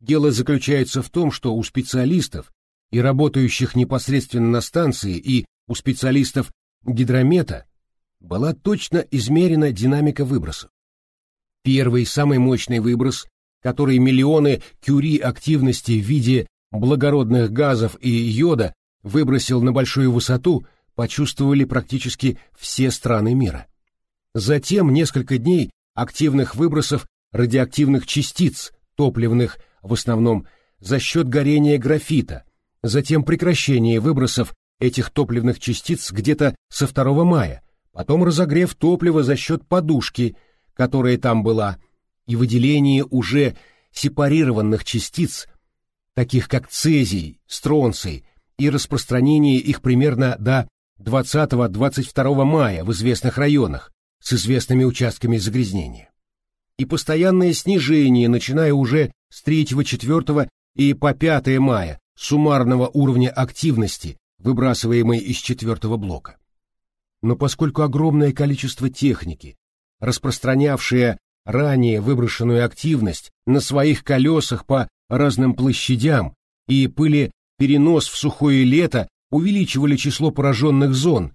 Дело заключается в том, что у специалистов и работающих непосредственно на станции, и у специалистов гидромета была точно измерена динамика выбросов. Первый, самый мощный выброс, который миллионы кюри активности в виде благородных газов и йода выбросил на большую высоту, почувствовали практически все страны мира. Затем несколько дней активных выбросов радиоактивных частиц, топливных в основном за счет горения графита, затем прекращение выбросов этих топливных частиц где-то со 2 мая, потом разогрев топлива за счет подушки, которая там была, и выделение уже сепарированных частиц, таких как цезий, стронций, и распространение их примерно до 20-22 мая в известных районах с известными участками загрязнения. И постоянное снижение, начиная уже с 3-4 и по 5 мая, суммарного уровня активности, выбрасываемой из четвертого блока. Но поскольку огромное количество техники, распространявшее ранее выброшенную активность на своих колесах по разным площадям и пыли перенос в сухое лето увеличивали число пораженных зон,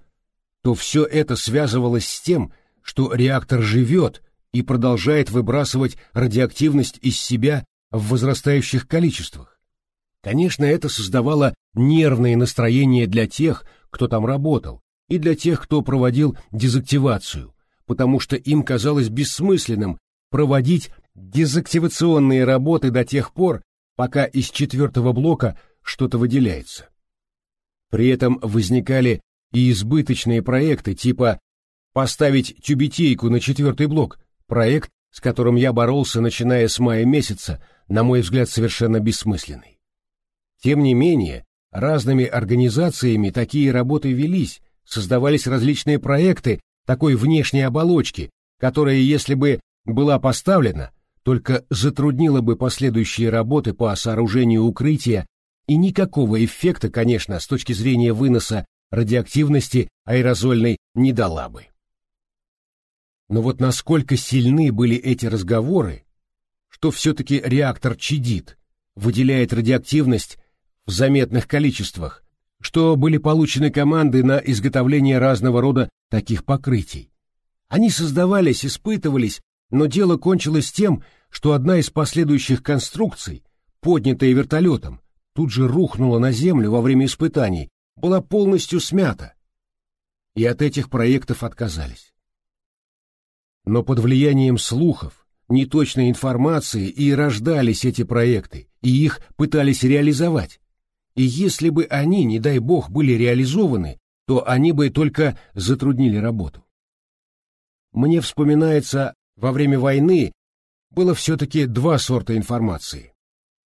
то все это связывалось с тем, что реактор живет и продолжает выбрасывать радиоактивность из себя в возрастающих количествах. Конечно, это создавало нервное настроение для тех, кто там работал, и для тех, кто проводил дезактивацию, потому что им казалось бессмысленным проводить дезактивационные работы до тех пор, пока из четвертого блока что-то выделяется. При этом возникали и избыточные проекты типа поставить тюбетейку на четвертый блок, проект, с которым я боролся, начиная с мая месяца, на мой взгляд, совершенно бессмысленный. Тем не менее, разными организациями такие работы велись, создавались различные проекты такой внешней оболочки, которая, если бы была поставлена, только затруднила бы последующие работы по сооружению укрытия и никакого эффекта, конечно, с точки зрения выноса радиоактивности аэрозольной не дала бы. Но вот насколько сильны были эти разговоры, что все-таки реактор чадит, выделяет радиоактивность в заметных количествах, что были получены команды на изготовление разного рода таких покрытий. Они создавались, испытывались, но дело кончилось тем, что одна из последующих конструкций, поднятая вертолетом, тут же рухнула на землю во время испытаний, была полностью смята. И от этих проектов отказались. Но под влиянием слухов, неточной информации и рождались эти проекты, и их пытались реализовать. И если бы они, не дай бог, были реализованы, то они бы только затруднили работу. Мне вспоминается, во время войны было все-таки два сорта информации.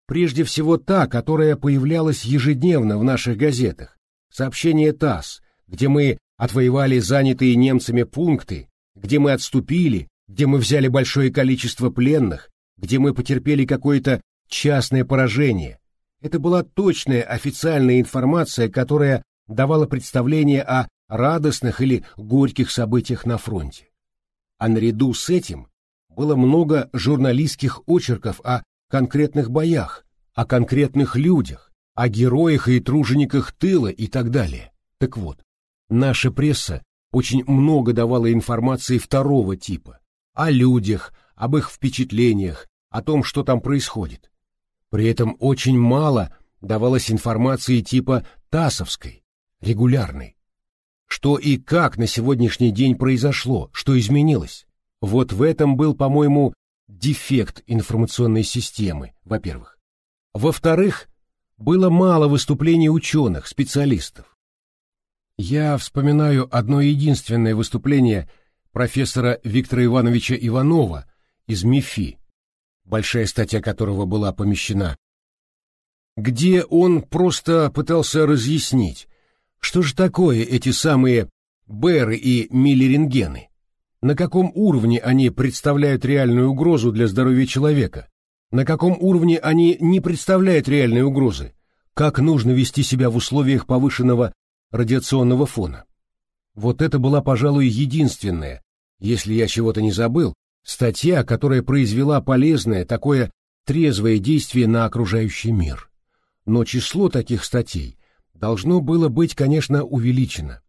Прежде всего та, которая появлялась ежедневно в наших газетах, сообщение ТАСС, где мы отвоевали занятые немцами пункты, где мы отступили, где мы взяли большое количество пленных, где мы потерпели какое-то частное поражение. Это была точная официальная информация, которая давала представление о радостных или горьких событиях на фронте. А наряду с этим было много журналистских очерков о конкретных боях, о конкретных людях, о героях и тружениках тыла и так далее. Так вот, наша пресса очень много давала информации второго типа, о людях, об их впечатлениях, о том, что там происходит. При этом очень мало давалось информации типа ТАСовской, регулярной. Что и как на сегодняшний день произошло, что изменилось. Вот в этом был, по-моему, дефект информационной системы, во-первых. Во-вторых, было мало выступлений ученых, специалистов. Я вспоминаю одно единственное выступление профессора Виктора Ивановича Иванова из МИФИ, большая статья которого была помещена где он просто пытался разъяснить, что же такое эти самые Бэры и миллерингены, на каком уровне они представляют реальную угрозу для здоровья человека, на каком уровне они не представляют реальной угрозы, как нужно вести себя в условиях повышенного радиационного фона. Вот это была, пожалуй, единственная, если я чего-то не забыл, статья, которая произвела полезное, такое трезвое действие на окружающий мир. Но число таких статей должно было быть, конечно, увеличено.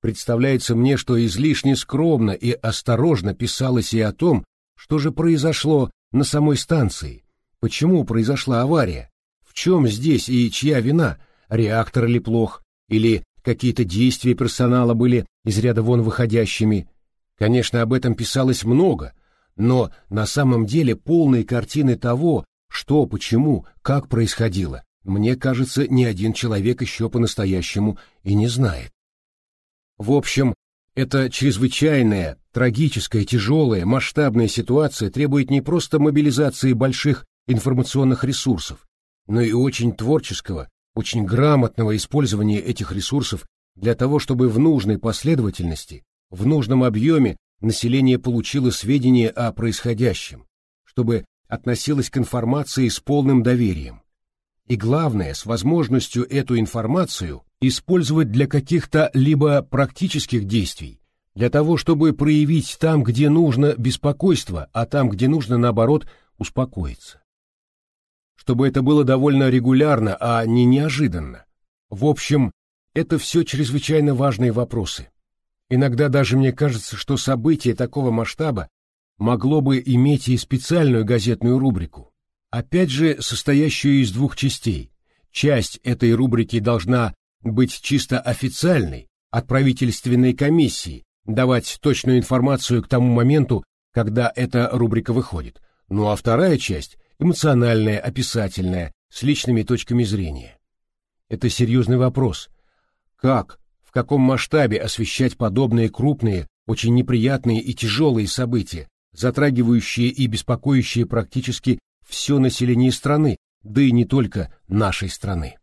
Представляется мне, что излишне скромно и осторожно писалось и о том, что же произошло на самой станции, почему произошла авария, в чем здесь и чья вина, реактор ли плох, или какие-то действия персонала были из ряда вон выходящими. Конечно, об этом писалось много, но на самом деле полной картины того, что, почему, как происходило, мне кажется, ни один человек еще по-настоящему и не знает. В общем, эта чрезвычайная, трагическая, тяжелая, масштабная ситуация требует не просто мобилизации больших информационных ресурсов, но и очень творческого, очень грамотного использования этих ресурсов для того, чтобы в нужной последовательности, в нужном объеме население получило сведения о происходящем, чтобы относилось к информации с полным доверием. И главное, с возможностью эту информацию использовать для каких-то либо практических действий, для того, чтобы проявить там, где нужно беспокойство, а там, где нужно, наоборот, успокоиться. Чтобы это было довольно регулярно, а не неожиданно. В общем, это все чрезвычайно важные вопросы. Иногда даже мне кажется, что событие такого масштаба могло бы иметь и специальную газетную рубрику, опять же состоящую из двух частей. Часть этой рубрики должна быть чисто официальной, от правительственной комиссии, давать точную информацию к тому моменту, когда эта рубрика выходит. Ну а вторая часть – эмоциональная, описательная, с личными точками зрения. Это серьезный вопрос. Как, в каком масштабе освещать подобные крупные, очень неприятные и тяжелые события, затрагивающие и беспокоящие практически все население страны, да и не только нашей страны?